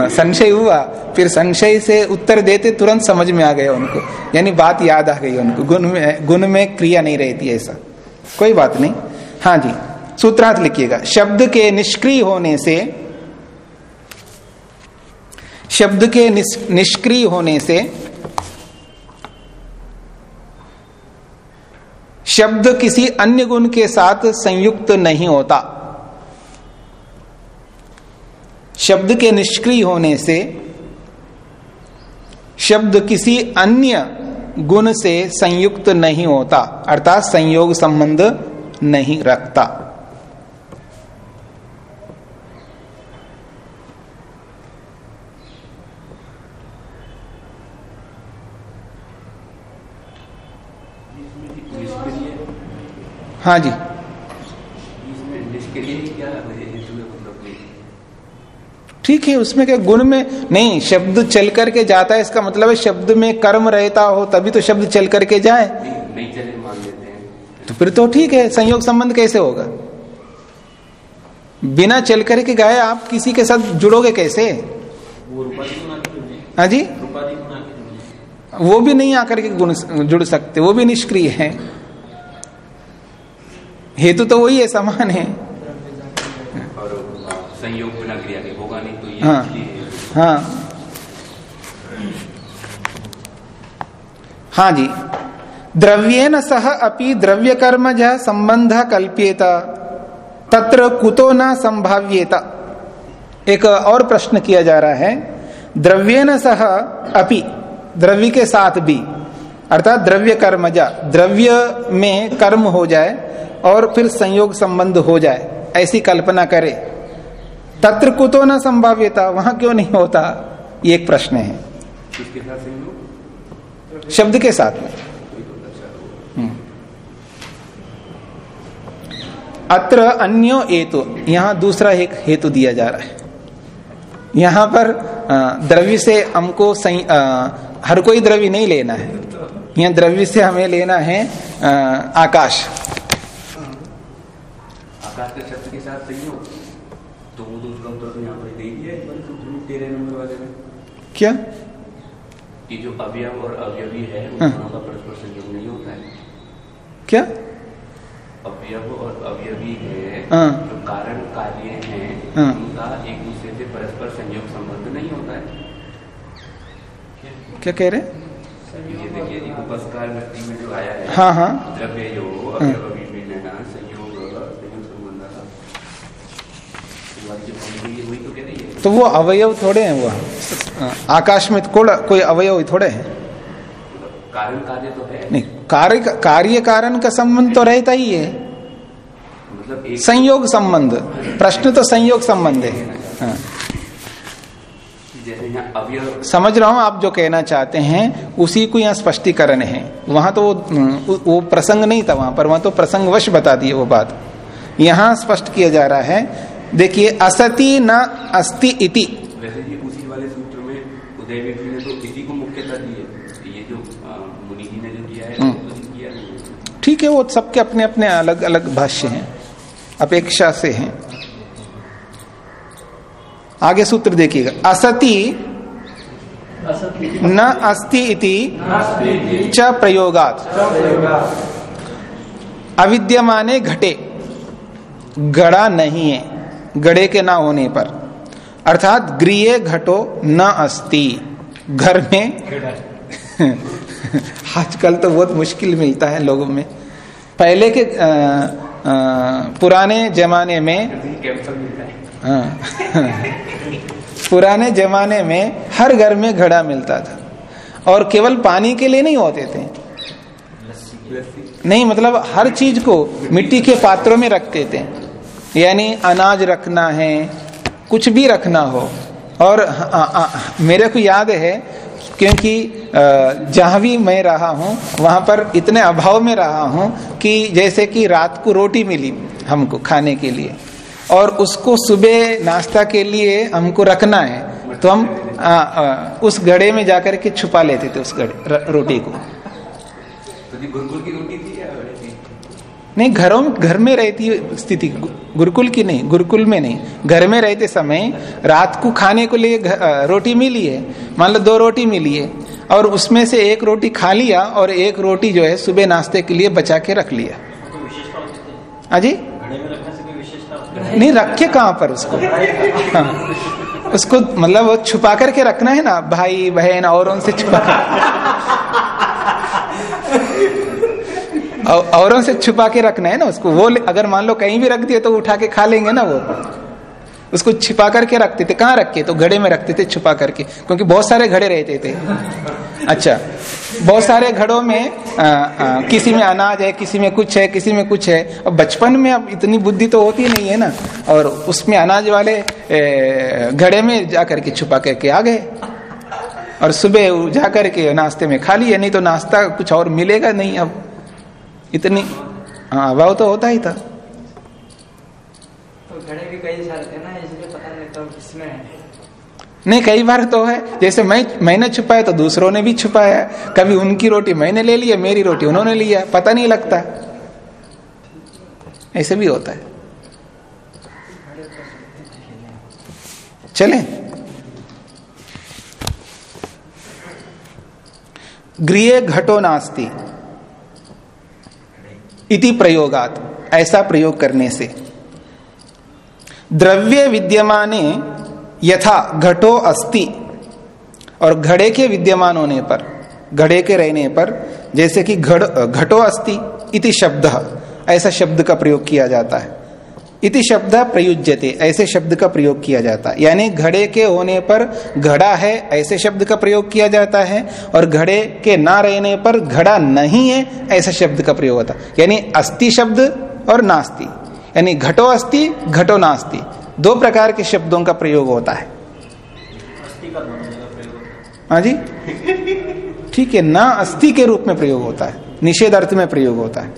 संशय हुआ, फिर संशय से उत्तर देते तुरंत समझ में आ गया उनको। यानी बात याद आ गई उनको। गुण में गुण में क्रिया नहीं रहती ऐसा। कोई बात नहीं। हाँ जी, सूत्रार्थ लिखिएगा। शब्द के निष्क्रिय होने से, शब्द के निष्क्रिय होने से, शब्द किसी अन्य गुण के साथ संयुक्त नहीं होता। शब्द के निष्क्रिय होने से, शब्द किसी अन्य गुण से संयुक्त नहीं होता, अर्थात संयोग संबंध नहीं रखता। हाँ जी इसमें निष्क्रिय ही क्या है हेतु है मतलब कि ठीक है उसमें क्या गुण में? नहीं शब्द चल करके जाता है इसका मतलब है शब्द में कर्म रहता हो तभी तो शब्द चल करके जाए। नहीं नहीं मान लेते हैं। तो फिर तो ठीक है संयोग संबंध कैसे होगा? बिना चल करके गए आप किसी के साथ जुड़ोगे कैसे? हाँ जी? वो भी नहीं आकर के गुण जुड़ सकते वो भी निष्क्रिय है। हेतु तो वही है समान है। और संयोग बिना क्रिया हाँ हाँ हाँ। जी। द्रव्येन सह अपि द्रव्य कर्मज संबंध कल्प्येत तत्र कुतो न संभाव्येत। एक और प्रश्न किया जा रहा है। द्रव्येन सह अपि द्रव्य के साथ भी अर्थात द्रव्य कर्मजा द्रव्य में कर्म हो जाए और फिर संयोग संबंध हो जाए ऐसी कल्पना करे। तत्र कुतो न संभाव्यता वहाँ क्यों नहीं होता? ये एक प्रश्न है। शब्द के साथ। में हम्म। अत्र अन्यो हेतु यहाँ दूसरा एक हेतु दिया जा रहा है। यहाँ पर द्रव्य से हमको हर कोई द्रव्य नहीं लेना है। यहाँ द्रव्य से हमें लेना है अ, आकाश। आकाश के शब्द के साथ संयोग तो वो तो उसका उत्तर तो यहाँ पर दे दिया है इस वाले सूत्र में तेरह नंबर वाले में क्या? कि जो अवयव और अवयवी है हाँ। का परस्पर संयोग नहीं होता है। क्या? अवयव और अवयवी है हाँ। जो कारण कार्य हैं हाँ। उनका एक दूसरे से परस्पर संयोग संबंध नहीं होता है। क्या? कह रहे? ये देखिए जी उपस्कार व्यक्ति में जो आया है हाँ हाँ। द्रव्य जो अवयवी संयोग संयोग संबंध का जो पंक्ति वही तो कह रही है। तो वो अवयव थोड़े हैं वो। आकाश में कोई कोई अवयव थोड़े हैं। कारण कार्य तो है। नहीं कार्य कार्य कारण का संबंध तो रहता ही है। मतलब एक संयोग संबंध। प्रश्न तो संयोग संबंध है। हाँ। समझ रहा हूँ आप जो कहना चाहते हैं उसी को यहाँ स्पष्टीकरण है। वहाँ तो वो, वो प्रसंग नहीं था वहाँ पर वहाँ तो प्रसंगवश बता दिए वो बात। यहाँ स्पष्ट किया जा रहा है देखिए असति न अस्ति इति वैसे ये उसी वाले सूत्र ने तो इसी को मुख्यता दी है ये जो मुनि जी ने जो किया है हम्म। तो किया है। ठीक है वो सबके अपने अपने अलग अलग भाष्य हैं अपेक्षा से हैं आगे सूत्र देखिएगा असति न अस्ति इति च प्रयोगात अविद्यमाने घटे गड़ा नहीं है गड़े के ना होने पर अर्थात गृह घटो न अस्ति। घर में आजकल तो बहुत मुश्किल मिलता है लोगों में। पहले के अ, अ, पुराने जमाने में हाँ, पुराने जमाने में हर घर में घड़ा मिलता था। और केवल पानी के लिए नहीं होते थे। नहीं मतलब हर चीज़ को मिट्टी के पात्रों में रखते थे। यानी अनाज रखना है कुछ भी रखना हो। और आ, आ, मेरे को याद है क्योंकि जहाँ भी मैं रहा हूँ वहाँ पर इतने अभाव में रहा हूँ कि जैसे कि रात को रोटी मिली हमको खाने के लिए। और उसको सुबह नाश्ता के लिए हमको रखना है। तो हम आ, आ, उस गड़े में जाकर के छुपा लेते थे उस गड़े रोटी को। तो गुरुकुल की रोटी थी? नहीं घरों घर में रहती स्थिति गुरुकुल की नहीं गुरुकुल में नहीं। घर में रहते समय रात को खाने को लिए रोटी मिली है। मान लो दो रोटी मिली है और उसमें से एक रोटी खा लिया और एक रोटी जो है सुबह नाश्ते के लिए बचा के रख लिया। अजी थी? नहीं रखे कहाँ पर उसको? हाँ, उसको मतलब छुपा करके रखना है ना भाई बहन और उनसे छुपा औ- औरों से छुपा के रखना है ना उसको। वो अगर मान लो कहीं भी रख दिए तो उठा के खा लेंगे ना वो। उसको छिपा करके रखते थे। कहाँ रखे? तो घड़े में रखते थे छुपा करके। क्योंकि बहुत सारे घड़े रहते थे। अच्छा। बहुत सारे घड़ों में आ, आ, किसी में अनाज है किसी में कुछ है किसी में कुछ है। अब बचपन में अब इतनी बुद्धि तो होती नहीं है ना। और उसमें अनाज वाले घड़े में जा करके छुपा करके आ गए। और सुबह जा करके नाश्ते में खा लिए। नहीं तो नाश्ता कुछ और मिलेगा नहीं अब। इतनी हाँ अभाव तो होता ही था। तो घड़े भी कई थे ना इसलिए पता नहीं था किसमें है। नहीं कई बार तो है। जैसे मैं मैंने छुपाया तो दूसरों ने भी छुपाया। कभी उनकी रोटी मैंने ले लिया मेरी रोटी उन्होंने लिया पता नहीं लगता। ऐसे भी होता है। चले। गृह घटो नास्ति। इति प्रयोगात, ऐसा प्रयोग करने से। द्रव्य विद्यमाने यथा घटो अस्ति, और घड़े के विद्यमान होने पर, घड़े के रहने पर, जैसे कि घड़, घटो अस्ति इति शब्द, ऐसा शब्द का प्रयोग किया जाता है। इति शब्द प्रयुज्यते ऐसे शब्द का प्रयोग किया जाता है। यानी घड़े के होने पर घड़ा है ऐसे शब्द का प्रयोग किया जाता है और घड़े के ना रहने पर घड़ा नहीं है ऐसे शब्द का प्रयोग होता है। यानी अस्थि शब्द और नास्ति। यानी घटो अस्थि घटो नास्ति। दो प्रकार के शब्दों का प्रयोग होता है। है। हाँ जी? ठीक है ना अस्थि के रूप में प्रयोग होता है। निषेध अर्थ में प्रयोग होता है।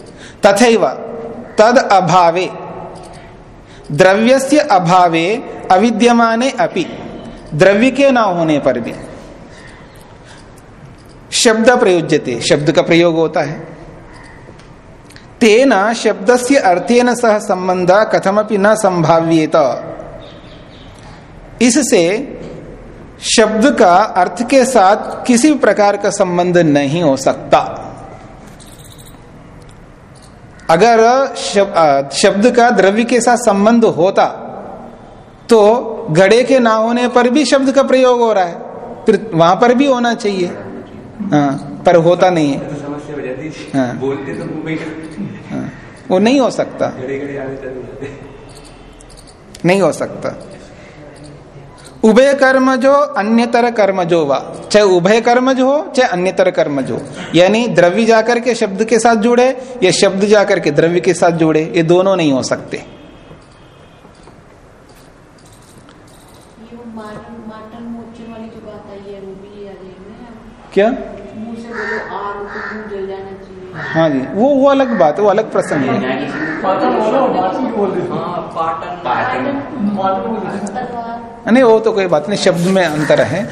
तथैव तद अभावे द्रव्यस्य अभावे अविद्यमाने अपि द्रव्य के ना होने पर भी। शब्द प्रयोज्यते, शब्द का प्रयोग होता है। तेना शब्द से अर्थेन सह संबंध कथमपि न संभाव्येत। इससे शब्द का अर्थ के साथ किसी प्रकार का संबंध नहीं हो सकता। अगर शब, शब्द का द्रव्य के साथ संबंध होता तो घड़े के ना होने पर भी शब्द का प्रयोग हो रहा है। फिर वहाँ पर भी होना चाहिए। आ, पर होता नहीं है। हो। हाँ। बोलते तो हाँ, वो नहीं हो सकता नहीं हो सकता। उभय कर्म जो अन्यतर कर्म जो वा चाहे उभय कर्म जो हो चाहे अन्यतर कर्म जो यानी द्रव्य जाकर के शब्द के साथ जुड़े या शब्द जाकर के द्रव्य के साथ जुड़े ये दोनों नहीं हो सकते। क्या मुँह से बोलो आग तो मुँह जल जाना चाहिए हाँ जी। वो वो अलग बात है वो अलग प्रसंग है। पाटन बोलो माटन बोल देते हैं। नहीं वो तो कोई बात नहीं शब्द में अंतर है।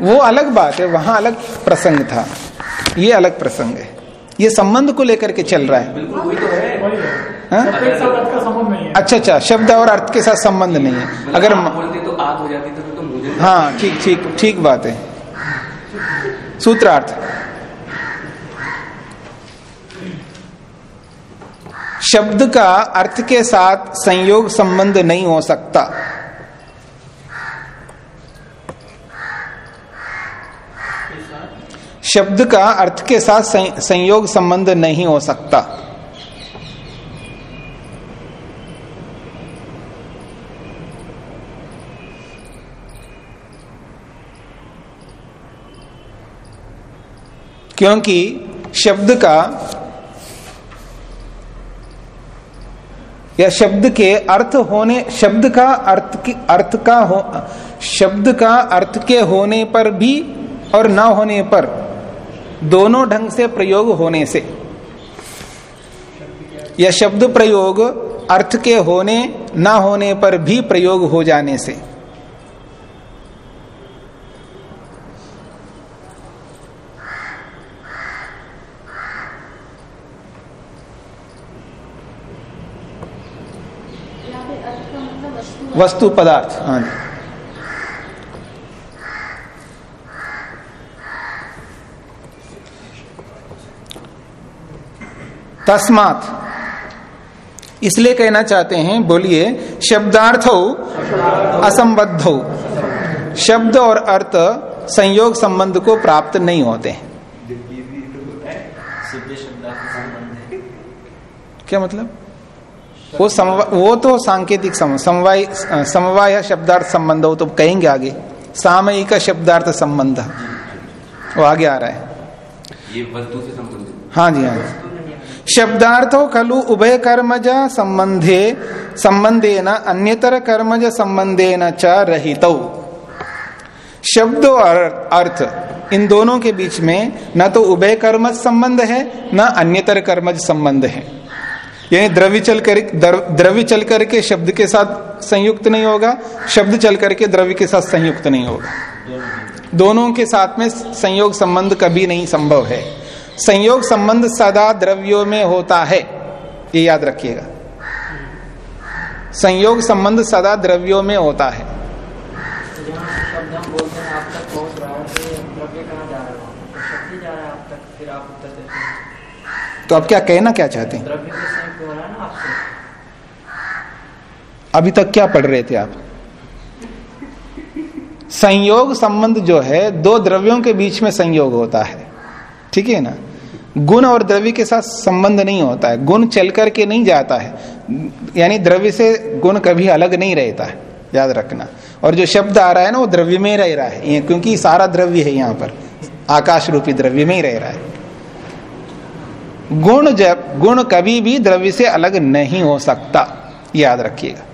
वो अलग बात है वहाँ अलग प्रसंग था। ये अलग प्रसंग है। ये संबंध को लेकर के चल रहा है। तो है। है। नहीं अच्छा अच्छा शब्द और अर्थ के साथ संबंध नहीं है। अगर तो आग हो जाती तो तो मुझे हाँ ठीक ठीक ठीक बात है। सूत्रार्थ। शब्द का अर्थ के साथ संयोग संबंध नहीं हो सकता। शब्द का अर्थ के साथ संयोग संबंध नहीं हो सकता। क्योंकि शब्द का या शब्द के अर्थ होने, शब्द का अर्थ की, अर्थ का हो, शब्द का अर्थ के होने पर भी और ना होने पर, दोनों ढंग से प्रयोग होने से। या शब्द प्रयोग अर्थ के होने, ना होने पर भी प्रयोग हो जाने से यहाँ पे अर्थ का मतलब वस्तु पदार्थ। हाँ जी। तस्मात। इसलिए कहना चाहते हैं बोलिए शब्दार्थ असंबद्ध। हो शब्द और अर्थ संयोग संबंध को प्राप्त नहीं होते। क्या मतलब? वो समवा, वो तो सांकेतिक सम, समवाय समवाय शब्दार्थ संबंध वो तो कहेंगे आगे। सामयिक शब्दार्थ संबंध। वो आगे आ रहा है। ये वस्तु से संबंधित। हाँ जी हाँ जी। शब्दार्थो खलु उभय कर्मज संबंधे संबंधे न अन्यतर कर्मज संबंधे न च रहित। शब्द और अर्थ इन दोनों के बीच में न तो उभय कर्मज संबंध है न अन्यतर कर्मज संबंध है। यानी द्रव्य चल कर द्रव्य चल करके शब्द के साथ संयुक्त नहीं होगा, शब्द चल करके द्रव्य के साथ संयुक्त नहीं होगा। दोनों के साथ में संयोग संबंध कभी नहीं संभव है। संयोग संबंध सदा द्रव्यों में होता है, ये याद रखिएगा। संयोग संबंध सदा द्रव्यों में होता है। तो आप क्या कहना क्या चाहते हैं द्रव्य के संयुक्त हो रहा है ना आपसे अभी तक क्या पढ़ रहे थे आप? संयोग संबंध जो है, दो द्रव्यों के बीच में संयोग होता है। ठीक है ना? गुण और द्रव्य के साथ संबंध नहीं होता है। गुण चल करके नहीं जाता है। यानी द्रव्य से गुण कभी अलग नहीं रहता है। याद रखना। और जो शब्द आ रहा है ना, वो द्रव्य में रह रहा है। क्योंकि सारा द्रव्य है यहाँ पर। आकाश रूपी द्रव्य में ही रह रहा है। गुण जब, गुण कभी भी द्रव्य से अलग नहीं हो सकता। याद रखिएगा।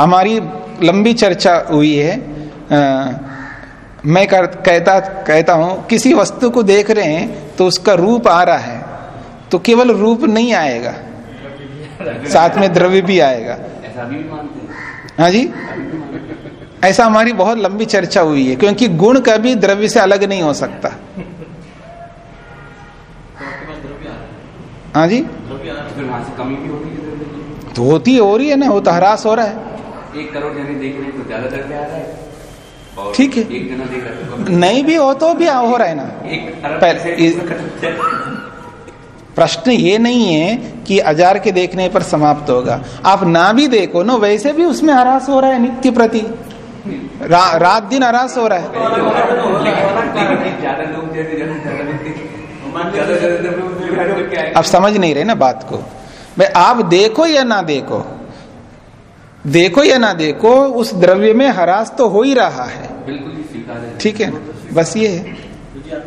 हमारी लंबी चर्चा हुई है। अ, मैं कर, कहता कहता हूँ किसी वस्तु को देख रहे हैं तो उसका रूप आ रहा है तो केवल रूप नहीं आएगा। साथ में द्रव्य भी आएगा। हैं। जी? ऐसा हमारी बहुत लंबी चर्चा हुई है क्योंकि गुण कभी द्रव्य से अलग नहीं हो सकता। तो आ है। जी? आ रहा है? तो होती है हो रही है ना वो तो ह्रास हो रहा है। एक करोड़ जने देख रहे हैं तो ज़्यादा द्रव्य आ रहा है। ठीक है। एक जना देख रहा है तो नहीं भी हो तो भी हो रहा है ना। एक प्रश्न ये नहीं है कि हज़ार के देखने पर समाप्त होगा। आप ना भी देखो ना वैसे भी उसमें हरास हो रहा है नित्य प्रति। रा, रात दिन हरास हो रहा है। है आप समझ नहीं रहे ना बात को। भाई आप देखो या ना देखो? देखो या ना देखो उस द्रव्य में हरास तो हो ही रहा है। बिल्कुल ही है। ठीक है बस ये है। क्योंकि आप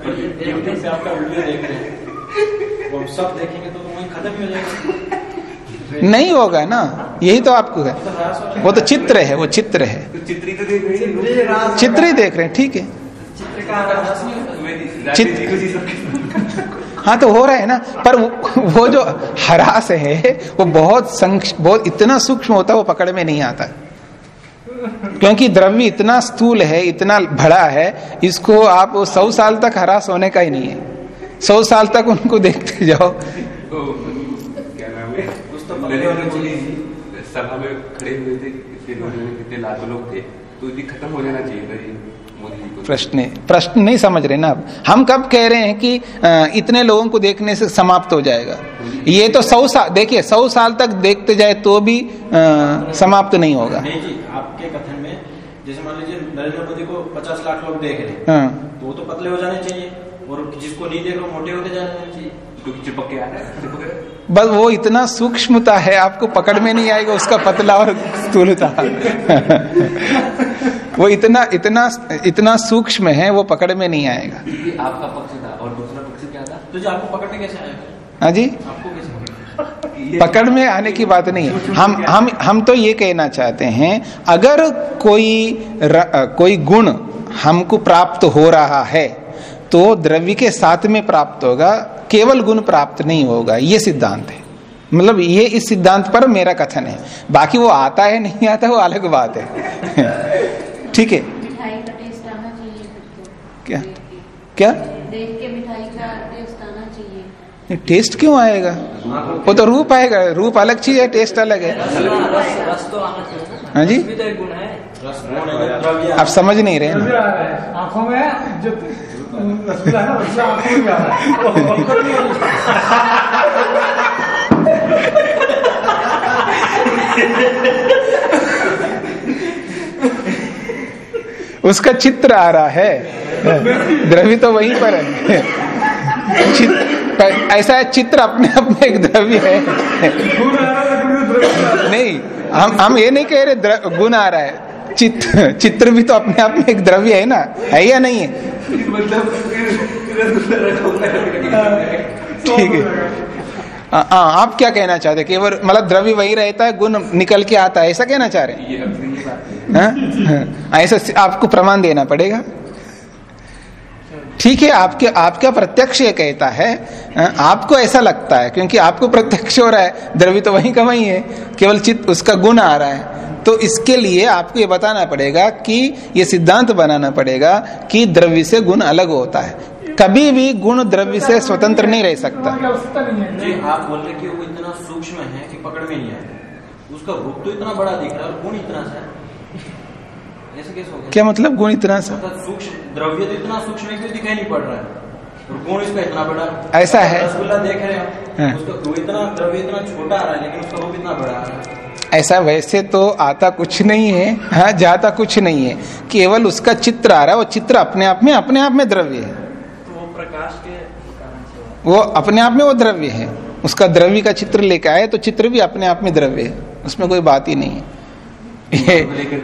यूट्यूब पे आपका वीडियो देख रहे हैं। वो हम सब देखेंगे तो वही खत्म जाएगा। नहीं होगा ना? यही तो आपको है। तो वो तो चित्र है वो चित्र है। तो चित्री देख रही है। चित्र ही देख रहे हैं ठीक है। चित्र हाँ तो हो रहा है ना पर वो, जो हरास है वो बहुत बहुत इतना सूक्ष्म होता है वो पकड़ में नहीं आता। क्योंकि द्रव्य इतना स्थूल है इतना बड़ा है इसको आप सौ साल तक हरास होने का ही नहीं है। सौ साल तक उनको देखते जाओ। तो तो खड़े हुए थे कितने लोग तो खत्म हो जाना चाहिए प्रश्न प्रश्न नहीं समझ रहे ना आप। हम कब कह रहे हैं कि इतने लोगों को देखने से समाप्त हो जाएगा। ये तो सौ साल देखिए सौ साल तक देखते जाए तो भी अ, समाप्त नहीं होगा। नहीं जी आपके कथन में जैसे मान लीजिए नरेंद्र मोदी को पचास लाख लोग देख रहे हैं। हाँ। तो वो तो पतले हो जाने चाहिए और जिसको नहीं देख रहे मोटे होते जाने चाहिए। चिपक के आ रहा है चिपक रहा। बस वो इतना सूक्ष्मता है आपको पकड़ में नहीं आएगा उसका पतला और स्थूलता। वो इतना इतना इतना सूक्ष्म है वो पकड़ में नहीं आएगा। आपका पक्ष था और दूसरा पक्ष क्या था? तो जी आपको पकड़ने कैसे आएगा हाँ। जी? आपको कैसे पकड़ में आने की बात नहीं है। हम हम हम तो ये कहना चाहते हैं अगर कोई र, कोई गुण हमको प्राप्त हो रहा है तो द्रव्य के साथ में प्राप्त होगा केवल गुण प्राप्त नहीं होगा ये सिद्धांत है। मतलब ये इस सिद्धांत पर मेरा कथन है। बाकी वो आता है नहीं आता वो अलग बात है। ठीक है? टेस्ट आना चाहिए फिर क्या? क्या? देख के मिठाई का टेस्ट आना चाहिए। टेस्ट क्यों आएगा? वो तो रूप आएगा रूप अलग चीज़ है टेस्ट अलग है। तो आना चाहिए ना। हाँ जी? तो एक गुण रस गुण द्रव्य आप समझ नहीं रहे है आँखों में है आ रहा है उसका चित्र आ रहा है। द्रव्य तो वहीं पर है। चित्र ऐसा है चित्र अपने आप में एक द्रव्य है। नहीं हम हम ये नहीं कह रहे गुण आ रहा है। चित्र चित्र भी तो अपने आप में एक द्रव्य है ना? है या नहीं है? मतलब ठीक है। हाँ आप क्या कहना चाहते हैं? केवल मतलब द्रव्य वही रहता है गुण निकल के आता है ऐसा कहना चाह रहे हैं? है हाँ? हाँ, ऐसा आपको प्रमाण देना पड़ेगा। ठीक है आपके आपका प्रत्यक्ष ये कहता है हाँ, आपको ऐसा लगता है क्योंकि आपको प्रत्यक्ष हो रहा है द्रव्य तो वही का वही है केवल चित्त उसका गुण आ रहा है। तो इसके लिए आपको ये बताना पड़ेगा कि ये सिद्धांत बनाना पड़ेगा कि द्रव्य से गुण अलग होता है। कभी भी गुण द्रव्य से स्वतंत्र नहीं रह सकता। जी आप बोल रहे कि वो इतना सूक्ष्म है कि पकड़ में नहीं आया। उसका रूप तो इतना बड़ा दिख रहा है और गुण इतना सा ऐसे कैसे हो गया? क्या मतलब गुण इतना सा? मतलब सूक्ष्म द्रव्य तो इतना सूक्ष्म है कि दिखाई नहीं पड़ रहा है। गुण इसका इतना बड़ा ऐसा है। रसगुल्ला देख रहे हाँ। हैं। उसका इतना द्रव्य इतना छोटा आ रहा है लेकिन उसका रूप इतना बड़ा आ रहा है। ऐसा वैसे तो आता कुछ नहीं है हाँ जाता कुछ नहीं है। केवल उसका चित्र आ रहा है वो चित्र अपने आप में अपने आप में द्रव्य है। तो वो प्रकाश के कारण से हुआ। वो अपने आप में वो द्रव्य है। उसका द्रव्य का चित्र लेके आए तो चित्र भी अपने आप में द्रव्य है। उसमें कोई बात ही नहीं है। ये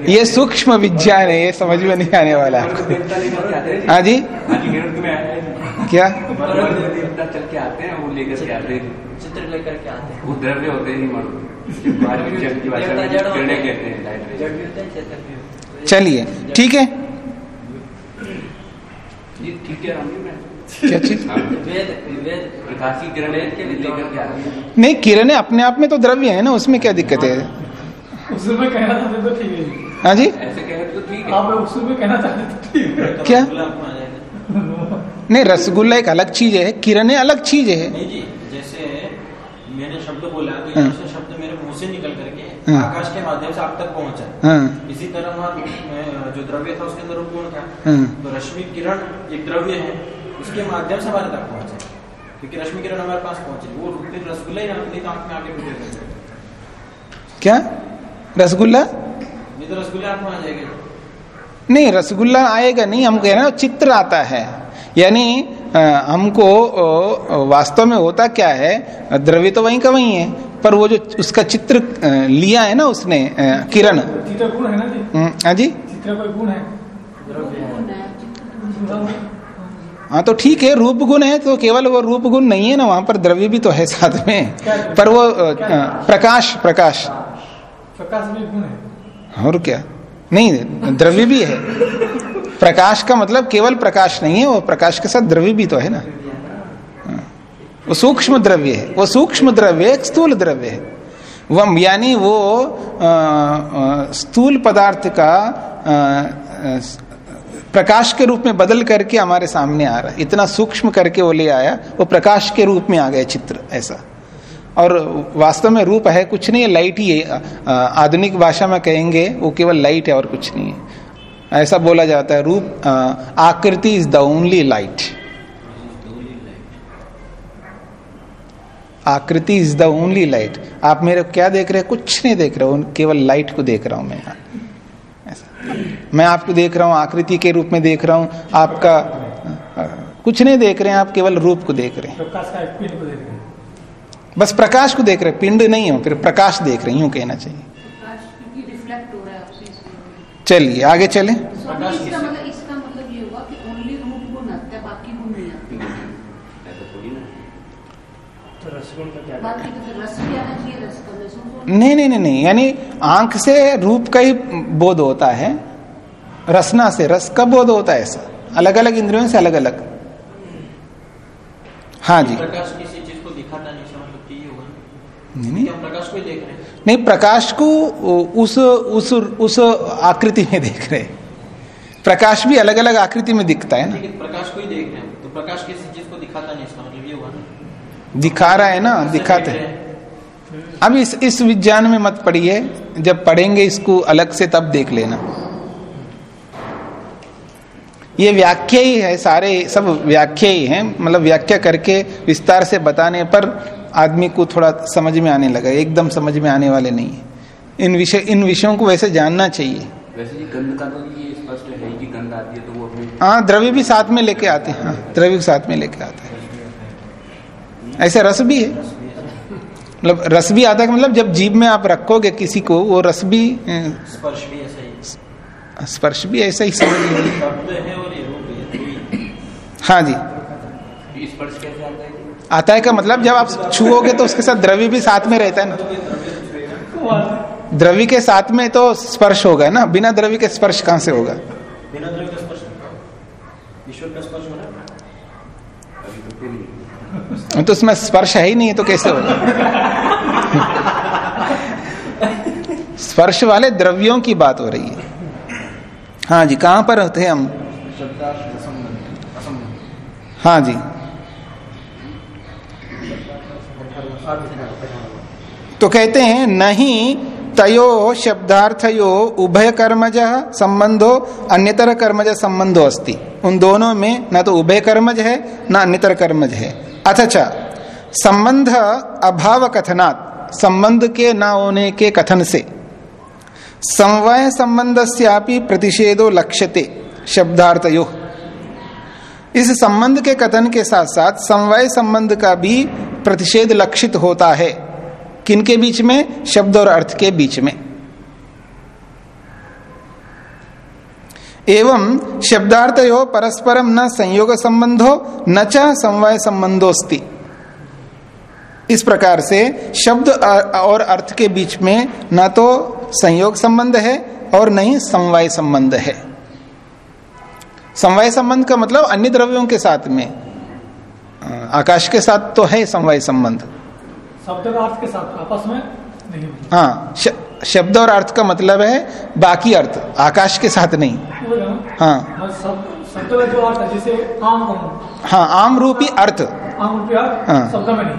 ये सूक्ष्म विज्ञान है ये समझ में नहीं आने वाला। आपको लेकर हैं। जी? है क्या? चल के आते हैं वो लेकर के आते हैं। चित्र लेकर के आते हैं। वो द्रव्य होते हैं चलिए ठीक है? है क्या चीज़? नहीं किरणें अपने आप में तो द्रव्य है ना उसमें क्या दिक्कत है? उससे मैं कहना चाहते तो ठीक है हाँ जी? ऐसे कहे तो ठीक है आप उससे मैं कहना चाहते तो ठीक है क्या? नहीं रसगुल्ला एक अलग चीज़ है किरणें अलग चीज़ है। नहीं जी जैसे मैंने शब्द बोला तो से निकल करके हाँ। आकाश के माध्यम से आप तक पहुँचा। हाँ। इसी तरह वहाँ जो द्रव्य था उसके अंदर वो था? हाँ। तो रश्मि किरण एक द्रव्य है उसके माध्यम से हमारे तक पहुँचे। क्योंकि रश्मि किरण हमारे पास पहुँचे। वो फिर रसगुल्ला ही अपनी आँख में आगे मिल गए क्या? रसगुल्ला? नहीं तो रसगुल्ला आपको आ जाएगा। नहीं रसगुल्ला आएगा नहीं हम कह रहे हैं चित्र आता है। यानी हमको वास्तव में होता क्या है द्रव्य तो वहीं का वहीं है पर वो जो उसका चित्र लिया है ना उसने किरण। है जी? हम्म, हाँ जी? है। हाँ तो ठीक है रूप गुण है तो केवल वो रूप गुण नहीं है ना वहाँ पर द्रव्य भी तो है साथ में। पर वो प्रकाश प्रकाश। प्रकाश भी गुण है। और क्या? नहीं द्रव्य भी है। प्रकाश का मतलब केवल प्रकाश नहीं है वो प्रकाश के साथ द्रव्य भी तो है ना। हाँ। वो सूक्ष्म द्रव्य है वो सूक्ष्म द्रव्य एक स्थूल द्रव्य है। वह यानी वो अ, अ, स्थूल पदार्थ का अ, प्रकाश के रूप में बदल करके हमारे सामने आ रहा है। इतना सूक्ष्म करके वो ले आया वो प्रकाश के रूप में आ गया चित्र ऐसा। और वास्तव में रूप है कुछ नहीं है लाइट ही है आधुनिक भाषा में कहेंगे वो केवल लाइट है और कुछ नहीं है। ऐसा बोला जाता है रूप आकृति इज़ द ओनली लाइट आकृति इज़ द ओनली लाइट आप मेरे को क्या देख रहे हैं? कुछ नहीं देख रहे हो केवल लाइट को देख रहा हूँ मैं यहाँ। ऐसा। मैं आपको देख रहा हूँ आकृति के रूप में देख रहा हूँ आपका कुछ नहीं देख रहे हैं आप केवल रूप को देख रहे हैं। बस प्रकाश को देख रहे हैं पिंड नहीं हो फिर प्रकाश देख रहे हैं यूँ कहना चाहिए। है आगे चले। नहीं आते ऐसा थोड़ी ना तो रसगुण का क्या बाकी तो फिर रस भी आना चाहिए रस का महसूस होना नहीं नहीं नहीं नहीं यानी आँख से रूप का ही बोध होता है रसना से रस का बोध होता है ऐसा। अलग अलग इंद्रियों से अलग अलग हाँ जी। प्रकाश किसी चीज़ को दिखाता नहीं इसका कि ये होगा ना नहीं। नहीं प्रकाश को देख रहे हैं? नहीं प्रकाश को उस उस उस आकृति में देख रहे प्रकाश भी अलग अलग आकृति में दिखता है ना। प्रकाश को ही देख रहे हैं। तो प्रकाश किसी चीज़ को दिखाता नहीं इसका मतलब ये हुआ ना। दिखा रहा है ना दिखाते हैं। अब इस इस विज्ञान में मत पढ़िए जब पढ़ेंगे इसको अलग से तब देख लेना। ये व्याख्या ही है सारे सब व्याख्या ही है मतलब व्याख्या करके विस्तार से बताने पर आदमी को थोड़ा समझ में आने लगा एकदम समझ में आने वाले नहीं है। इन विषय इन विषयों को वैसे जानना चाहिए। वैसे जी गंध का तो ये स्पष्ट है कि गंध आती है तो वो हाँ द्रव्य भी साथ में लेके आते हैं। हाँ द्रव्य साथ में लेके आते हैं। ऐसे रस भी है। मतलब रस भी आता है मतलब जब जीभ में आप रखोगे किसी को वो रस भी स्पर्श भी ऐसा ही स्पर्श भी ऐसा ही समझ लीजिए। है जी। स्पर्श कैसे आता है? आता है का मतलब जब आप छुओगे तो उसके साथ द्रव्य भी साथ में रहता है ना? द्रव्य के साथ में तो स्पर्श होगा ना? बिना द्रव्य के स्पर्श कहाँ से होगा? बिना द्रव्य का स्पर्श ईश्वर का स्पर्श हो रहा है तो तो उसमें स्पर्श है ही नहीं है तो कैसे होगा? स्पर्श वाले द्रव्यों की बात हो रही है। हाँ जी कहाँ पर थे हम? हाँ जी। तो कहते हैं, नहीं तयो शब्दार्थयो उभय कर्मज संबंधो, अन्यतर कर्मज संबंधो अस्ति। उन दोनों में ना तो उभय कर्मज है, ना अन्यतर कर्मज है। अथच संबंध अभाव कथनात्, संबंध के ना होने के कथन से। समवाय संबंध से प्रतिषेधो लक्ष्यते, शब्दार्थयो। इस संबंध के कथन के साथ साथ समवाय संबंध का भी प्रतिषेध लक्षित होता है। किनके बीच में? शब्द और अर्थ के बीच में। एवं शब्दार्थ यो परस्परम न संयोग संबंधो, न च समवाय संबंधोस्ति इस प्रकार से शब्द और अर्थ के बीच में न तो संयोग संबंध है और न ही समवाय संबंध है। समवाय संबंध का मतलब अन्य द्रव्यों के साथ में। आकाश के साथ तो है समवाय संबंध। शब्द का अर्थ के साथ आपस में? नहीं हाँ शब्द और अर्थ का मतलब है बाकी अर्थ आकाश के साथ नहीं। हाँ। है जैसे हाँ आम रूपी अर्थ। हाँ।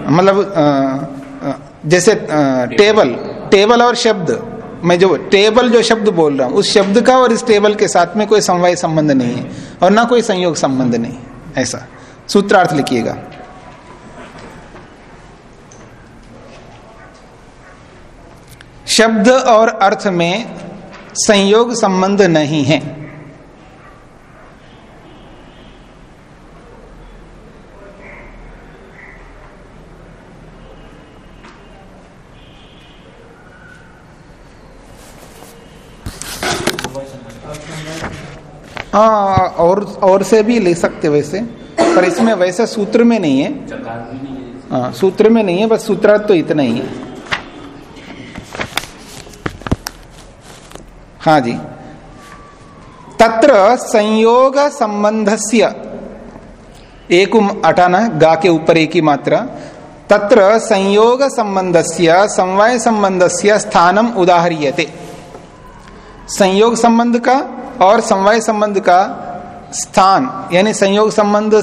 मतलब जैसे टेबल टेबल और शब्द। मैं जो टेबल जो शब्द बोल रहा हूँ, उस शब्द का और इस टेबल के साथ में कोई समवाय संबंध नहीं है और ना कोई संयोग संबंध नहीं ऐसा। सूत्रार्थ लिखिएगा। शब्द और अर्थ में संयोग संबंध नहीं है। हाँ और और से भी ले सकते वैसे, पर इसमें वैसे सूत्र में नहीं है। हाँ सूत्र में नहीं है, बस सूत्रार्थ तो इतना ही है। हाँ जी। तत्र संयोग संबंधस्य एक अटाना, गा के ऊपर एक ही मात्रा। तत्र संयोग संबंधस्य, समवाय संबंधस्य स्थानम उदाहरियते। संयोग संबंध का और समवाय संबंध का स्थान, यानी संयोग संबंध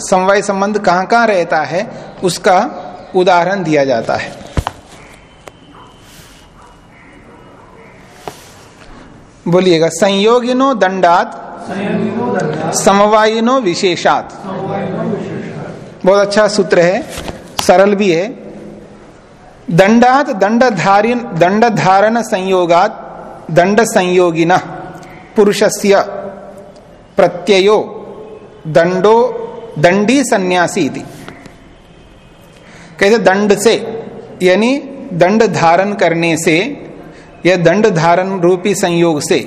समवाय संबंध कहाँ कहाँ रहता है, उसका उदाहरण दिया जाता है। बोलिएगा, संयोगिनो दंडात, समवायिनो विशेषात। बहुत अच्छा सूत्र है, सरल भी है। दंडात दंड धारिन दंड धारण संयोगात दंड संयोगिना पुरुषस्य प्रत्ययो दंडो दंडी सन्यासी थी कहते दंड से यानी दंड धारण करने से या दंड धारण रूपी संयोग से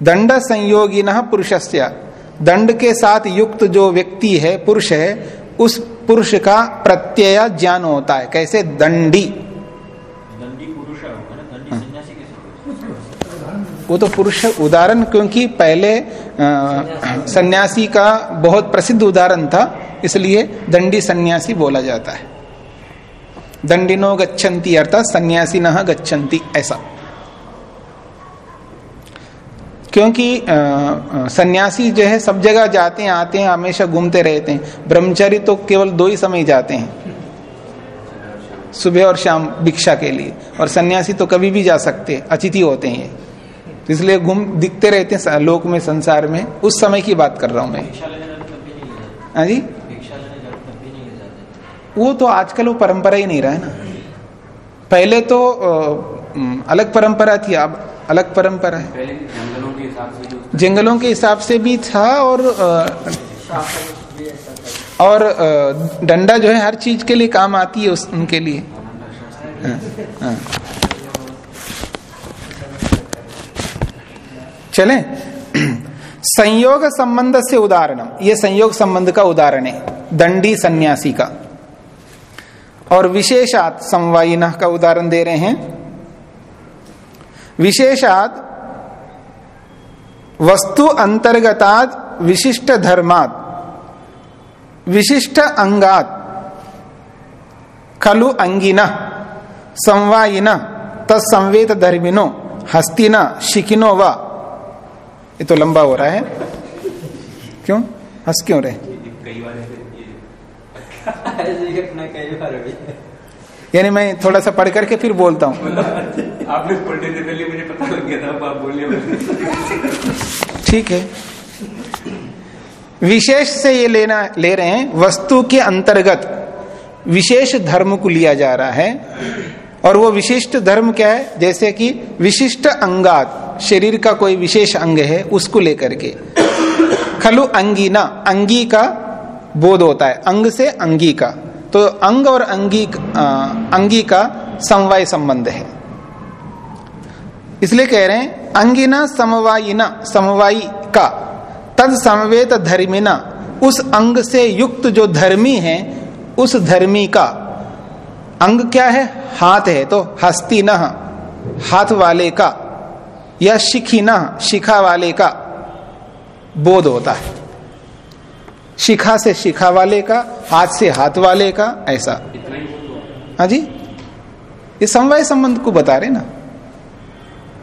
दंड संयोगी न पुरुषस्य दंड के साथ युक्त जो व्यक्ति है पुरुष है उस पुरुष का प्रत्यय ज्ञान होता है कैसे दंडी वो तो पुरुष उदाहरण क्योंकि पहले सन्यासी का बहुत प्रसिद्ध उदाहरण था, इसलिए दंडी सन्यासी बोला जाता है। दंडिनो गच्छन्ति अर्थात सन्यासी न गच्छन्ति, ऐसा। क्योंकि सन्यासी जो है, सब जगह जाते हैं, आते हैं, हमेशा घूमते रहते हैं। ब्रह्मचारी तो केवल दो ही समय जाते हैं, सुबह और शाम भिक्षा के लिए। और सन्यासी तो कभी भी जा सकते अतिथि होते हैं। तो इसलिए घूम दिखते रहते हैं लोक में संसार में। उस समय की बात कर रहा हूँ मैं। हाँ जी? वो तो आजकल वो परंपरा ही नहीं रहा है ना। पहले तो अलग परंपरा थी अब अलग परंपरा है। जंगलों के हिसाब से जंगलों के हिसाब से भी था और और डंडा जो है हर चीज़ के लिए काम आती है उस उनके लिए। हाँ, हाँ। चले। संयोग संबंध से उदाहरण ये संयोग संबंध का उदाहरण है। दंडी सन्यासी का। और विशेषात समवायिना का उदाहरण दे रहे हैं। विशेषात वस्तु अंतर्गताद विशिष्ट धर्मात विशिष्ट अंगात खलु अंगिना संवायिना तत्संवेद धर्मिनो हस्तिना शिकिनो व ये तो लंबा हो रहा है। क्यों? हंस क्यों रहे? यानी मैं थोड़ा सा पढ़ करके फिर बोलता हूँ। आपने पढ़ने से पहले मुझे पता लग गया था आप बोलिए ठीक है। विशेष से ये लेना ले रहे हैं वस्तु के अंतर्गत विशेष धर्म को लिया जा रहा है। और वो विशिष्ट धर्म क्या है? जैसे कि विशिष्ट अंगात शरीर का कोई विशेष अंग है उसको लेकर के। खलु अंगीना अंगी का बोध होता है। अंग से अंगी का। तो अंग और अंगी आ, अंगी का समवाय संबंध है। इसलिए कह रहे हैं अंगिना समवायिना समवायी का। तद समवेत धर्मिना। उस अंग से युक्त जो धर्मी है उस धर्मी का। अंग क्या है? हाथ है। तो हस्ती न हाथ वाले का या शिखी न शिखा वाले का बोध होता है। शिखा से शिखा वाले का, हाथ से हाथ वाले का, ऐसा। हाँ जी? ये समवाय संबंध को बता रहे ना?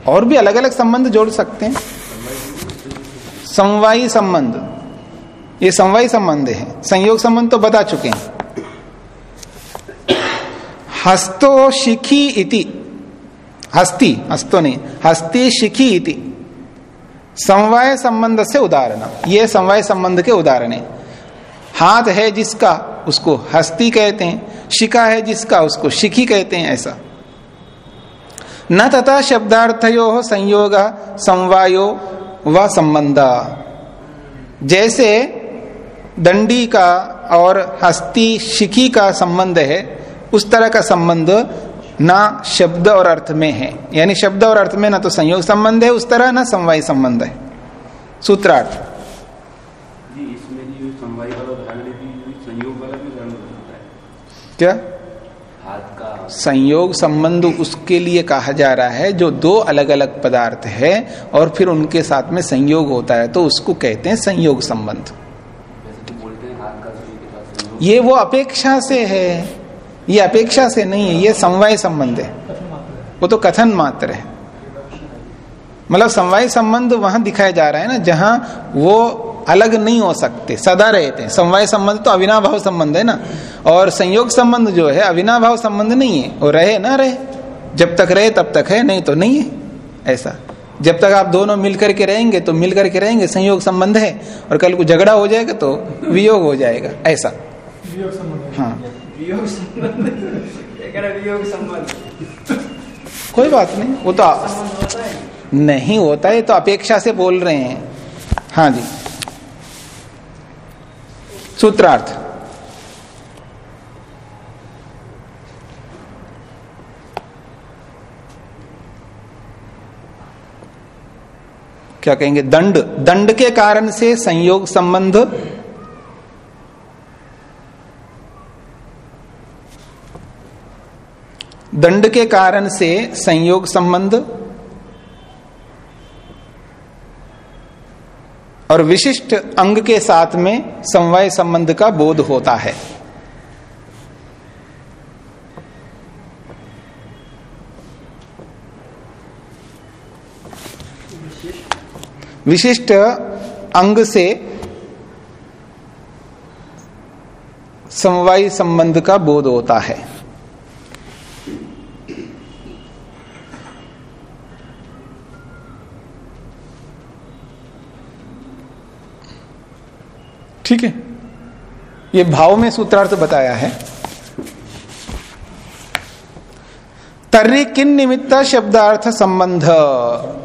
और भी अलग अलग संबंध जोड़ सकते हैं। समवायी संबंध। ये समवायी संबंध है। संयोग संबंध तो बता चुके हैं। हस्तो शिखी इति। हस्ती हस्तो नहीं हस्ती शिखी इति। समवाय संबंध से उदाहरण। ये समवाय संबंध के उदाहरण है। हाथ है जिसका, उसको हस्ती कहते हैं। शिखा है जिसका, उसको शिखी कहते हैं, ऐसा। न तथा शब्दार्थयो संयोग समवायो व संबंध। जैसे दंडी का और हस्ती शिखी का संबंध है उस तरह का संबंध ना शब्द और अर्थ में है। यानी शब्द और अर्थ में ना तो संयोग संबंध है उस तरह ना समवाय संबंध है। सूत्रार्थ। जी इसमें जो समवाय वाला उदाहरण जी, संयोग वाला भी उदाहरण सकता क्या? संयोग संबंध उसके लिए कहा जा रहा है जो दो अलग अलग पदार्थ है और फिर उनके साथ में संयोग होता है तो उसको कहते हैं संयोग संबंध। ये वो अपेक्षा से है। ये अपेक्षा से नहीं है ये समवाय संबंध है। वो तो कथन मात्र है। मतलब समवाय संबंध वहाँ दिखाया जा रहा है ना जहाँ वो अलग नहीं हो सकते सदा रहते हैं। समवाय संबंध तो अविनाभाव संबंध है ना। और संयोग संबंध जो है अविनाभाव संबंध नहीं है। वो रहे ना रहे। जब तक रहे तब तक है नहीं तो नहीं है। ऐसा। जब तक आप दोनों मिलकर के रहेंगे तो मिलकर के रहेंगे संयोग संबंध है। और कल को झगड़ा हो जाएगा तो वियोग हो जाएगा। ऐसा। वियोग संबंध हाँ। वियोग संबंध। वियोग संबंध। कोई बात नहीं वो तो आ- संबंध होता है। नहीं होता है तो अपेक्षा से बोल रहे हैं। हाँ जी। सूत्रार्थ। क्या कहेंगे? दंड। दंड के कारण से संयोग संबंध दंड के कारण से संयोग संबंध और विशिष्ट अंग के साथ में समवाय संबंध का बोध होता है। विशिष्ट अंग से समवाय संबंध का बोध होता है। ठीक है? ये भाव में सूत्रार्थ बताया है। तर्री किन निमित्त शब्दार्थ संबंध?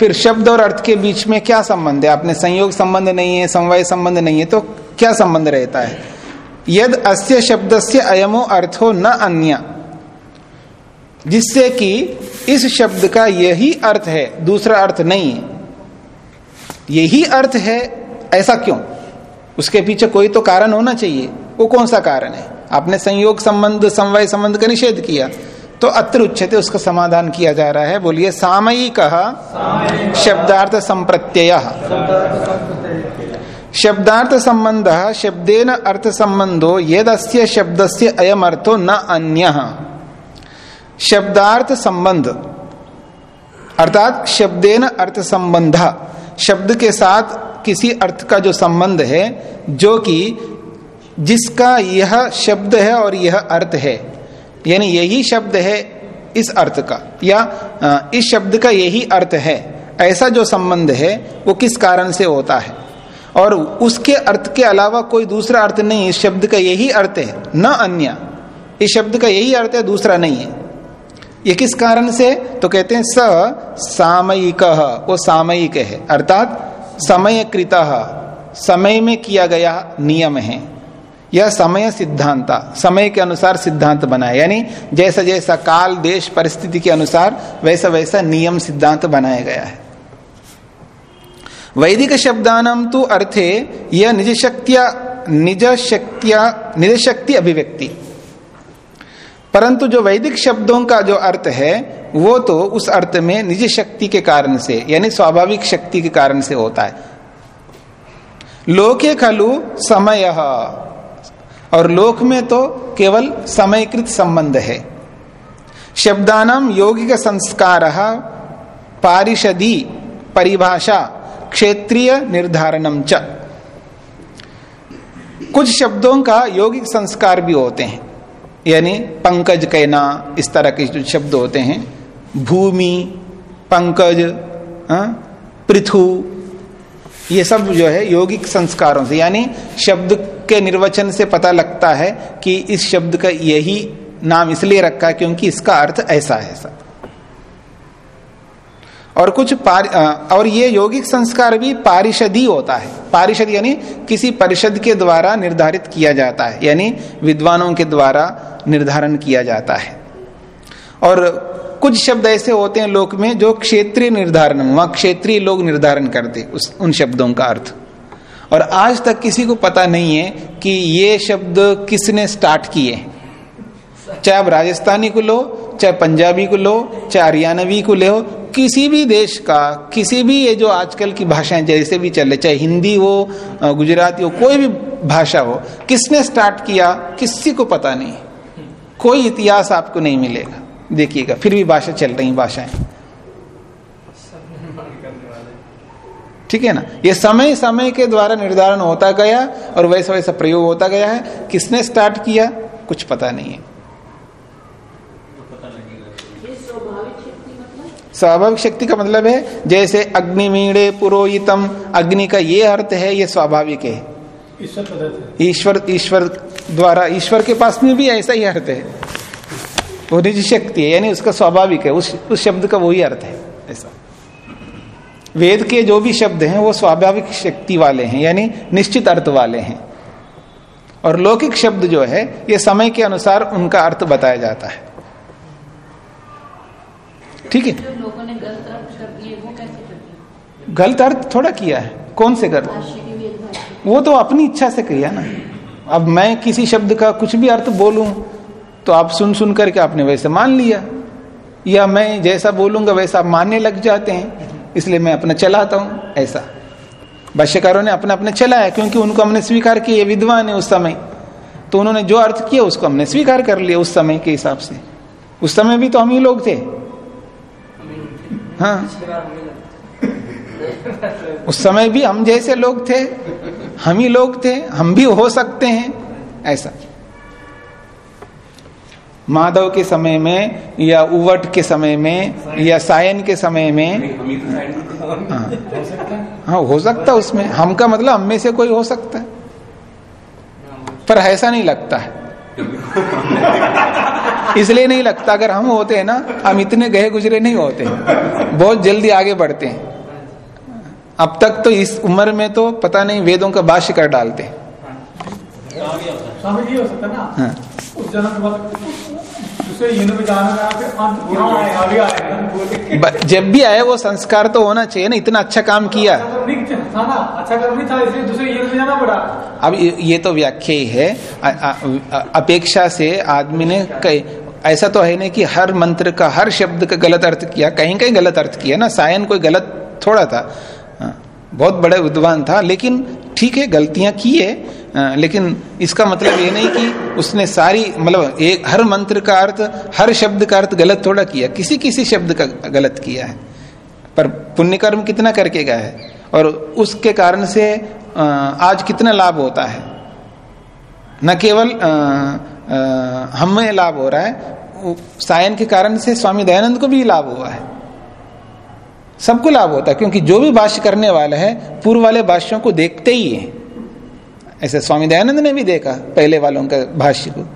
फिर शब्द और अर्थ के बीच में क्या संबंध है? आपने संयोग संबंध नहीं है, समवाय संबंध नहीं है तो क्या संबंध रहता है? यद अस्य शब्द से अयमो अर्थो न अन्य। जिससे कि इस शब्द का यही अर्थ है, दूसरा अर्थ नहीं है। यही अर्थ है, ऐसा क्यों? उसके पीछे कोई तो कारण होना चाहिए। वो कौन सा कारण है? आपने संयोग संबंध, समवाय संबंध का निषेध किया तो अत्र उच्चते उसका समाधान किया जा रहा है। बोलिए, सामयिक शब्दार्थ संप्रत्यय। शब्दार्थ संबंध शब्देन अर्थ संबंधो यदस्य शब्दस्य अयम अर्थो न अन्य। शब्दार्थ संबंध, अर्थात शब्देन अर्थ संबंध। शब्द के साथ किसी अर्थ का जो संबंध है, जो कि जिसका यह शब्द है और यह अर्थ है, यानी यही शब्द है इस अर्थ का, या इस शब्द का यही अर्थ है, ऐसा जो संबंध है, वो किस कारण से होता है? और उसके अर्थ के अलावा कोई दूसरा अर्थ नहीं, इस शब्द का यही अर्थ है, न अन्य। इस शब्द का यही अर्थ है, दूसरा नहीं है। ये किस कारण से? तो कहते हैं, स सामयिक, वो सामयिक है। अर्थात समय कृत समय में किया गया नियम है। यह समय सिद्धांता, समय के अनुसार सिद्धांत बनाया यानी जैसा जैसा काल, देश, परिस्थिति के अनुसार, वैसा वैसा नियम, सिद्धांत बनाया गया है। वैदिक शब्दानम तो अर्थे, यह निज शक्तिया निज शक्तिया निज शक्ति अभिव्यक्ति। परंतु जो वैदिक शब्दों का जो अर्थ है, वो तो उस अर्थ में निज शक्ति के कारण से, यानी स्वाभाविक शक्ति के कारण से होता है। लोके खलु समय। और लोक में तो केवल समयकृत संबंध है। शब्दानाम यौगिक संस्कार, पारिषदी, परिभाषा, क्षेत्रीय निर्धारणम च। कुछ शब्दों का यौगिक संस्कार भी होते हैं। यानी पंकज कहना इस तरह के जो शब्द होते हैं, भूमि, पंकज पृथु, ये सब जो है यौगिक संस्कारों से, यानी शब्द के निर्वचन से पता लगता है कि इस शब्द का यही नाम इसलिए रखा क्योंकि इसका अर्थ ऐसा है, ऐसा। और कुछ पार, और ये यौगिक संस्कार भी पारिषदी होता है। पारिषद यानी किसी परिषद के द्वारा निर्धारित किया जाता है यानी विद्वानों के द्वारा निर्धारण किया जाता है। और कुछ शब्द ऐसे होते हैं लोक में जो क्षेत्रीय निर्धारण वहाँ क्षेत्रीय लोग निर्धारण करते उस उन शब्दों का अर्थ। और आज तक किसी को पता नहीं है कि ये शब्द किसने स्टार्ट किए चाहे आप राजस्थानी को लो, चाहे पंजाबी को लो, चाहे हरियाणवी को ले हो, किसी भी देश का, किसी भी ये जो आजकल की भाषाएँ जैसे भी चले चाहे हिंदी हो गुजराती हो, कोई भी भाषा हो, किसने स्टार्ट किया, किसी को पता नहीं। कोई इतिहास आपको नहीं मिलेगा। देखिएगा, फिर भी भाषा चल रही भाषाएँ। ठीक है ना? ये समय समय के द्वारा निर्धारण होता गया और वैसा वैसा प्रयोग होता गया है। किसने स्टार्ट किया? कुछ पता नहीं है। स्वाभाविक शक्ति का मतलब है जैसे अग्निमीणे पुरोहितम अग्नि का ये अर्थ है ये स्वाभाविक है। ईश्वर ईश्वर द्वारा ईश्वर के पास में भी ऐसा ही अर्थ है। वो निज शक्ति है यानी उसका स्वाभाविक है उस उस शब्द का वही अर्थ है ऐसा। वेद के जो भी शब्द हैं वो स्वाभाविक शक्ति वाले हैं यानी निश्चित अर्थ वाले हैं। और लौकिक शब्द जो है ये समय के अनुसार उनका अर्थ बताया जाता है। ठीक है। गलत अर्थ कर दिए वो कैसे कर दिए? गलत अर्थ थोड़ा किया है। कौन से गलत? वो तो अपनी इच्छा से किया ना। अब मैं किसी शब्द का कुछ भी अर्थ बोलूँ तो आप सुन सुन करके आपने वैसे मान लिया। या मैं जैसा बोलूँगा वैसा आप मानने लग जाते हैं इसलिए मैं अपना चलाता हूँ ऐसा। भाष्यकारों ने अपना अपने चलाया क्योंकि उनको हमने स्वीकार किया विद्वान है उस समय। तो उन्होंने जो अर्थ किया उसको हमने स्वीकार कर लिया उस समय के हिसाब से। उस समय भी तो हम ही लोग थे। हाँ। उस समय भी हम जैसे लोग थे, हम ही लोग थे, हम भी हो सकते हैं, ऐसा। माधव के समय में, या उवट के समय में, या सायन के समय में, ही तो हाँ हाँ हो सकता है उसमें। हम का मतलब हम में से कोई हो सकता है। पर ऐसा नहीं लगता है। इसलिए नहीं लगता अगर हम होते हैं ना हम इतने गए गुजरे नहीं होते बहुत जल्दी आगे बढ़ते हैं। अब तक तो इस उम्र में तो पता नहीं वेदों का भाष्य कर डालते हैं। जब भी आए वो संस्कार तो होना चाहिए ना इतना अच्छा काम किया। अच्छा अब ये तो व्याख्या ही है। अपेक्षा से आदमी ने कई ऐसा तो है नहीं कि हर मंत्र का हर शब्द का गलत अर्थ किया कहीं कहीं गलत अर्थ किया ना सायन कोई गलत थोड़ा था। हाँ, बहुत बड़े विद्वान था लेकिन ठीक है गलतियाँ की है हाँ, लेकिन इसका मतलब ये नहीं कि उसने सारी मतलब एक हर मंत्र का अर्थ हर शब्द का अर्थ गलत थोड़ा किया किसी किसी शब्द का गलत किया है। पर पुण्य कर्म कितना करके गया है? और उसके कारण से आज कितना लाभ होता है? न केवल हमें लाभ हो रहा है। सायन के कारण से स्वामी दयानंद को भी लाभ हुआ है। सबको लाभ होता है, क्योंकि जो भी भाष्य करने वाला है, पूर्व वाले भाष्यों को देखते ही है। ऐसे स्वामी दयानंद ने भी देखा, पहले वालों का भाष्य को।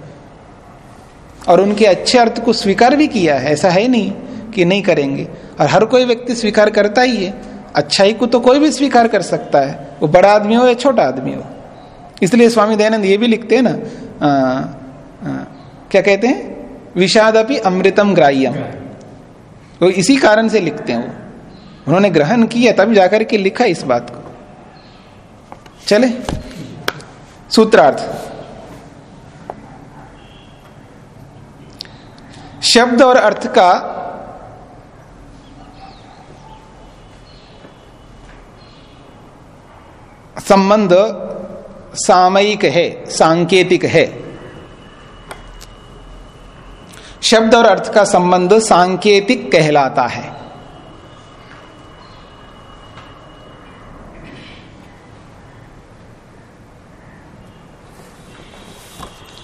और उनके अच्छे अर्थ को स्वीकार भी किया है, ऐसा है नहीं कि नहीं करेंगे। और हर कोई व्यक्ति स्वीकार करता ही है। अच्छाई को तो कोई भी स्वीकार कर सकता है। वो बड़ा आदमी हो या छोटा आदमी हो। इसलिए स्वामी दयानंद ये भी लिखते हैं ना क्या कहते हैं? विषादपि अमृतम ग्राह्यम। वो इसी कारण से लिखते हैं वो। उन्होंने ग्रहण किया, तब जाकर के लिखा इस बात को। चले। सूत्रार्थ। शब्द और अर्थ का संबंध सामयिक है, सांकेतिक है। शब्द और अर्थ का संबंध सांकेतिक कहलाता है।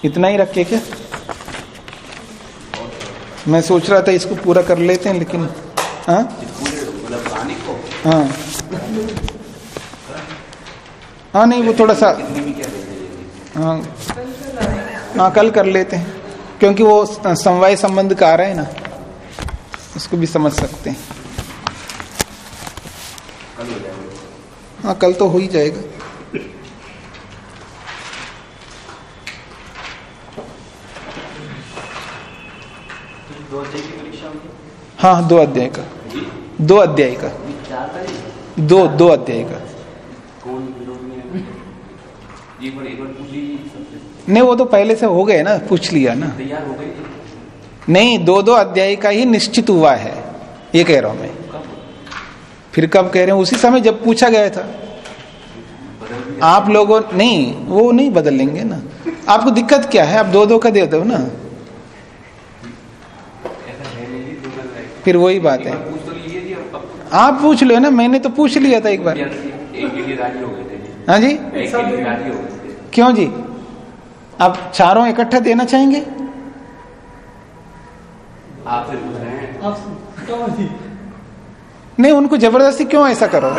इतना ही रखे क्या? मैं सोच रहा था इसको पूरा कर लेते हैं, लेकिन हाँ? हाँ। हाँ नहीं, वो थोड़ा सा हाँ। हाँ कल कर लेते हैं। क्योंकि वो समवाय संबंध का आ रहा है ना, उसको भी समझ सकते हैं। हाँ कल तो हो ही जाएगा। हाँ दो अध्याय का। दो अध्याय का। दो दो अध्याय का। नहीं वो तो पहले से हो गए ना पूछ लिया ना। तैयार हो गई नहीं दो दो अध्याय का ही निश्चित हुआ है ये कह रहा हूँ मैं। फिर कब कह रहे हैं? उसी समय जब पूछा गया था। आप लोगों नहीं वो नहीं बदल लेंगे ना। आपको दिक्कत क्या है? आप दो दो का दे दो ना। फिर वही बात है। तो आप पूछ लो ना मैंने तो पूछ लिया था एक बार। हो जी। क्यों जी? आप चारों इकट्ठा देना चाहेंगे? आप फिर पूछ रहे हैं। आप क्यों जी नहीं उनको ज़बरदस्ती क्यों ऐसा करो?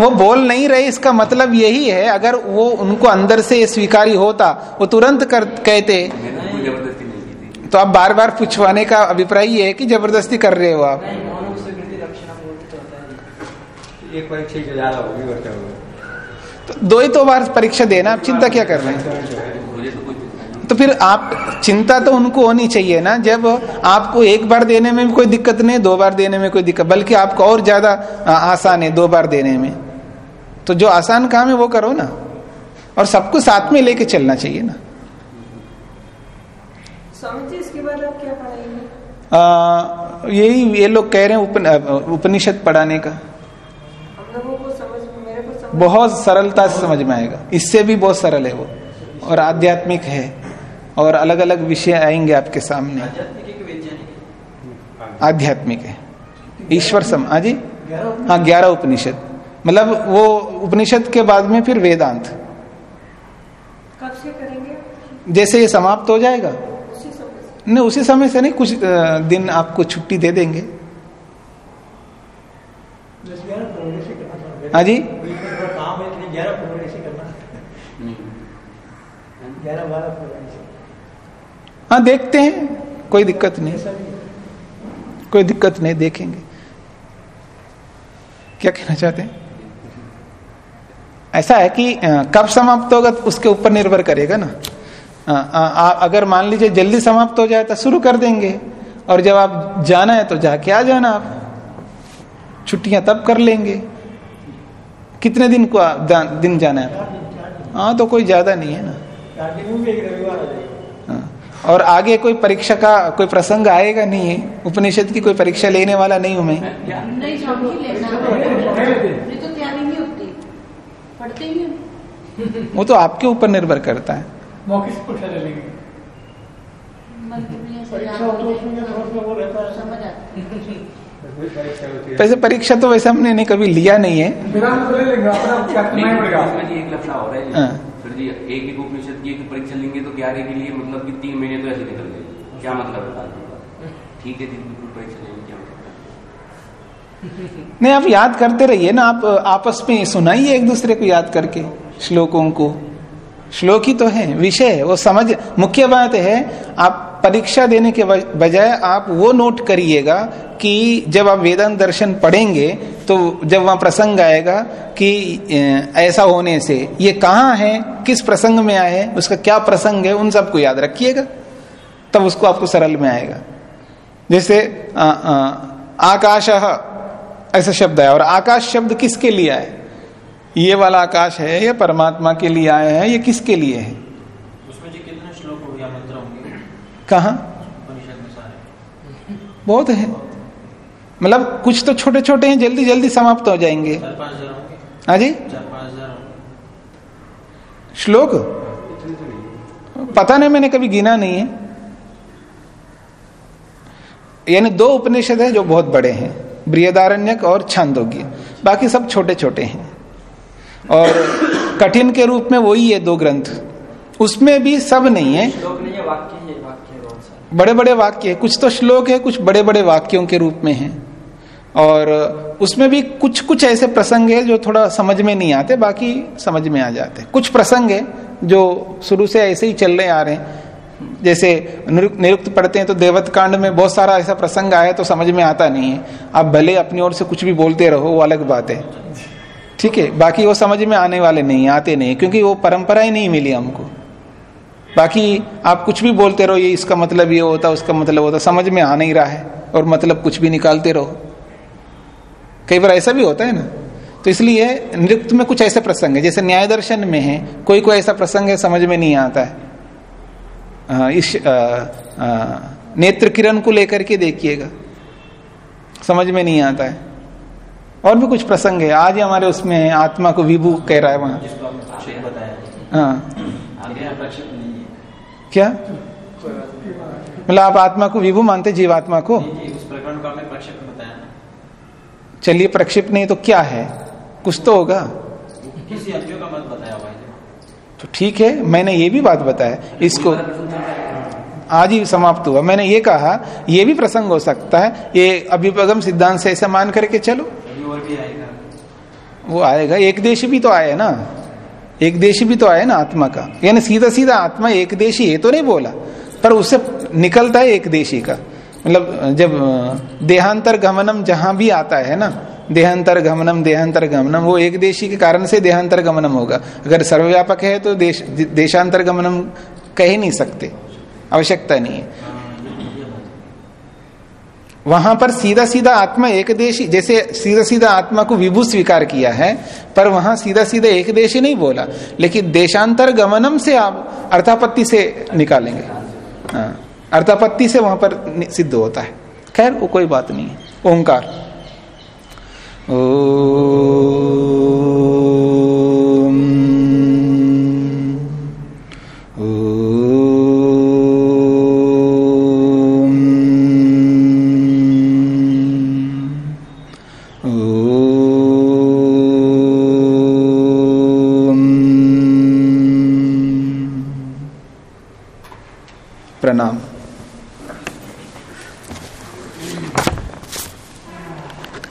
वो बोल नहीं रहे इसका मतलब यही है अगर वो उनको अंदर से स्वीकारी होता वो तुरंत कर कहते। तो आप बार बार पूछवाने का अभिप्राय ये है कि ज़बरदस्ती कर रहे हो आप? तो है। एक तो दो ही तो बार परीक्षा देना आप चिंता क्या कर रहे हैं? तो फिर आप चिंता तो उनको होनी चाहिए ना जब आपको एक बार देने में भी कोई दिक्कत नहीं दो बार देने में कोई दिक्कत बल्कि आपको और ज़्यादा आसान है दो बार देने में। तो जो आसान काम है वो करो ना और सबको साथ में लेके चलना चाहिए ना। स्वामी जी इसके बाद आप क्या पढ़ाएँगे? यही ये लोग कह रहे हैं उपन, उपनिषद पढ़ाने का हम लोगों को समझ मेरे को समझ बहुत सरलता से समझ में आएगा। इससे भी बहुत सरल है वो। और आध्यात्मिक है। और अलग अलग विषय आएँगे आपके सामने। आध्यात्मिक है। ईश्वर सम हाँ जी? हाँ ग्यारह उपनिषद। मतलब वो उपनिषद के बाद में फिर वेदांत। कब से करेंगे? जैसे ये समाप्त हो जाएगा। उसी समय से। नहीं उसी समय से नहीं कुछ दिन आपको छुट्टी दे देंगे। हाँ जी बीच में थोड़ा काम है इसलिए ग्यारह फरवरी से करना। ग्यारह बारह फरवरी से। हाँ देखते हैं। कोई दिक्कत नहीं। ऐसा। कोई दिक्कत नहीं देखेंगे। क्या कहना चाहते हैं? ऐसा है कि कब समाप्त होगा तो उसके ऊपर निर्भर करेगा ना। अ, अ, आ, अगर मान लीजिए जल्दी समाप्त हो जाए तो शुरू कर देंगे। और जब आप जाना है तो जाके आ जाना आप। छुट्टियाँ तब कर लेंगे। कितने दिन को दिन जाना है? हाँ तो कोई ज़्यादा नहीं है ना। चार दिन में भी एक रविवार आ जाएगा हाँ। और आगे कोई परीक्षा का कोई प्रसंग आएगा नहीं? है उपनिषद की कोई परीक्षा लेने वाला नहीं हूँ मैं। नहीं स्वामी जी लेना नहीं तो तैयारी नहीं होती पढ़ते ही हैं वो तो आपके ऊपर निर्भर करता है परीक्षा तो उसमें समझ आती है। वैसे परीक्षा तो वैसे हमने नहीं कभी लिया नहीं है। बिना तो ले लेंगे अपना क्या करना पड़ेगा इसमें जी एक लफड़ा हो रहा है हाँ। सर जी एक एक उपनिषद की एक परीक्षा लेंगे तो ग्यारह के लिए मतलब कि तीन महीने तो ऐसे निकल गए। क्या मतलब है? ठीक है परीक्षा लेंगे क्या मतलब नहीं आप याद करते रहिए ना आप आपस में सुनाइए एक दूसरे को याद करके श्लोकों को। श्लोक ही तो है, विषय वो समझ, मुख्य बात है, आप परीक्षा देने के बजाय आप वो नोट करिएगा कि जब आप वेदांत दर्शन पढ़ेंगे तो जब वहाँ प्रसंग आएगा कि ऐसा होने से, ये कहाँ है, किस प्रसंग में आए उसका क्या प्रसंग है, उन सबको याद रखिएगा, तब उसको आपको सरल में आएगा। जैसे आकाश, ऐसा शब्द है और आकाश शब्द किसके लिए आए? ये वाला आकाश है ये परमात्मा के लिए आया है ये किसके लिए है? उसमें जी कितने श्लोक हो गया मंत्र होंगे? कहा? बहुत है। मतलब कुछ तो छोटे छोटे हैं जल्दी जल्दी समाप्त हो जाएँगे। हाँ जी? श्लोक? पता नहीं मैंने कभी गिना नहीं है। यानी दो उपनिषद है जो बहुत बड़े हैं बृहदारण्यक और छांदोग्य। बाकी सब छोटे छोटे हैं। और कठिन के रूप में वही है दो ग्रंथ। उसमें भी सब नहीं है। बड़े बड़े वाक्य है कुछ तो श्लोक है कुछ बड़े बड़े वाक्यों के रूप में है। और उसमें भी कुछ कुछ ऐसे प्रसंग है जो थोड़ा समझ में नहीं आते बाकी समझ में आ जाते कुछ प्रसंग है जो शुरू से ऐसे ही चल रहे आ रहे हैं। जैसे निरुक्त पढ़ते हैं तो देवत कांड में बहुत सारा ऐसा प्रसंग आया तो समझ में आता नहीं है। आप भले अपनी ओर से कुछ भी बोलते रहो वो अलग बात है। ठीक है बाकी वो समझ में आने वाले नहीं आते नहीं क्योंकि वो परंपरा ही नहीं मिली हमको। बाकी आप कुछ भी बोलते रहो ये इसका मतलब ये होता उसका मतलब होता समझ में आ नहीं रहा है और मतलब कुछ भी निकालते रहो। कई बार ऐसा भी होता है ना? तो इसलिए नृत्य में कुछ ऐसे प्रसंग है जैसे न्याय दर्शन में है कोई कोई ऐसा प्रसंग है समझ में नहीं आता है। इस आ, आ, नेत्र किरण को लेकर के देखिएगा समझ में नहीं आता है। और भी कुछ प्रसंग है। आज हमारे उसमें आत्मा को विभू कह रहा है वहाँ। हाँ। क्या? मतलब आप आत्मा को विभू मानते जीवात्मा को? चलिए प्रक्षिप्त नहीं तो क्या है? कुछ तो होगा। किसी का मत बताया भाई तो ठीक है मैंने ये भी बात बताया। इसको आज ही समाप्त हुआ। मैंने ये कहा ये भी प्रसंग हो सकता है। ये अभिपगम सिद्धांत से ऐसा मान करके चलो। वो आएगा। एक देश भी तो आया ना। एक देशी भी तो आया ना आत्मा का। यानी सीधा सीधा आत्मा एक देशी ये तो नहीं बोला। पर उससे निकलता है एक देशी का। मतलब जब देहांतर गमनम जहाँ भी आता है ना, देहांतर गमनम देहांतर गमनम, वो एक देशी के कारण से देहांतर गमनम होगा। अगर सर्वव्यापक है तो देश देशांतर गमनम कह नहीं सकते। आवश्यकता नहीं है। वहाँ पर सीधा सीधा आत्मा एक देशी, जैसे सीधा सीधा आत्मा को विभू स्वीकार किया है, पर वहाँ सीधा सीधा एक देशी नहीं बोला, लेकिन देशांतर गमनम से आप अर्थापत्ति से निकालेंगे। हाँ अर्थापत्ति से वहाँ पर सिद्ध होता है। खैर, वो कोई बात नहीं है। ओंकार। ओ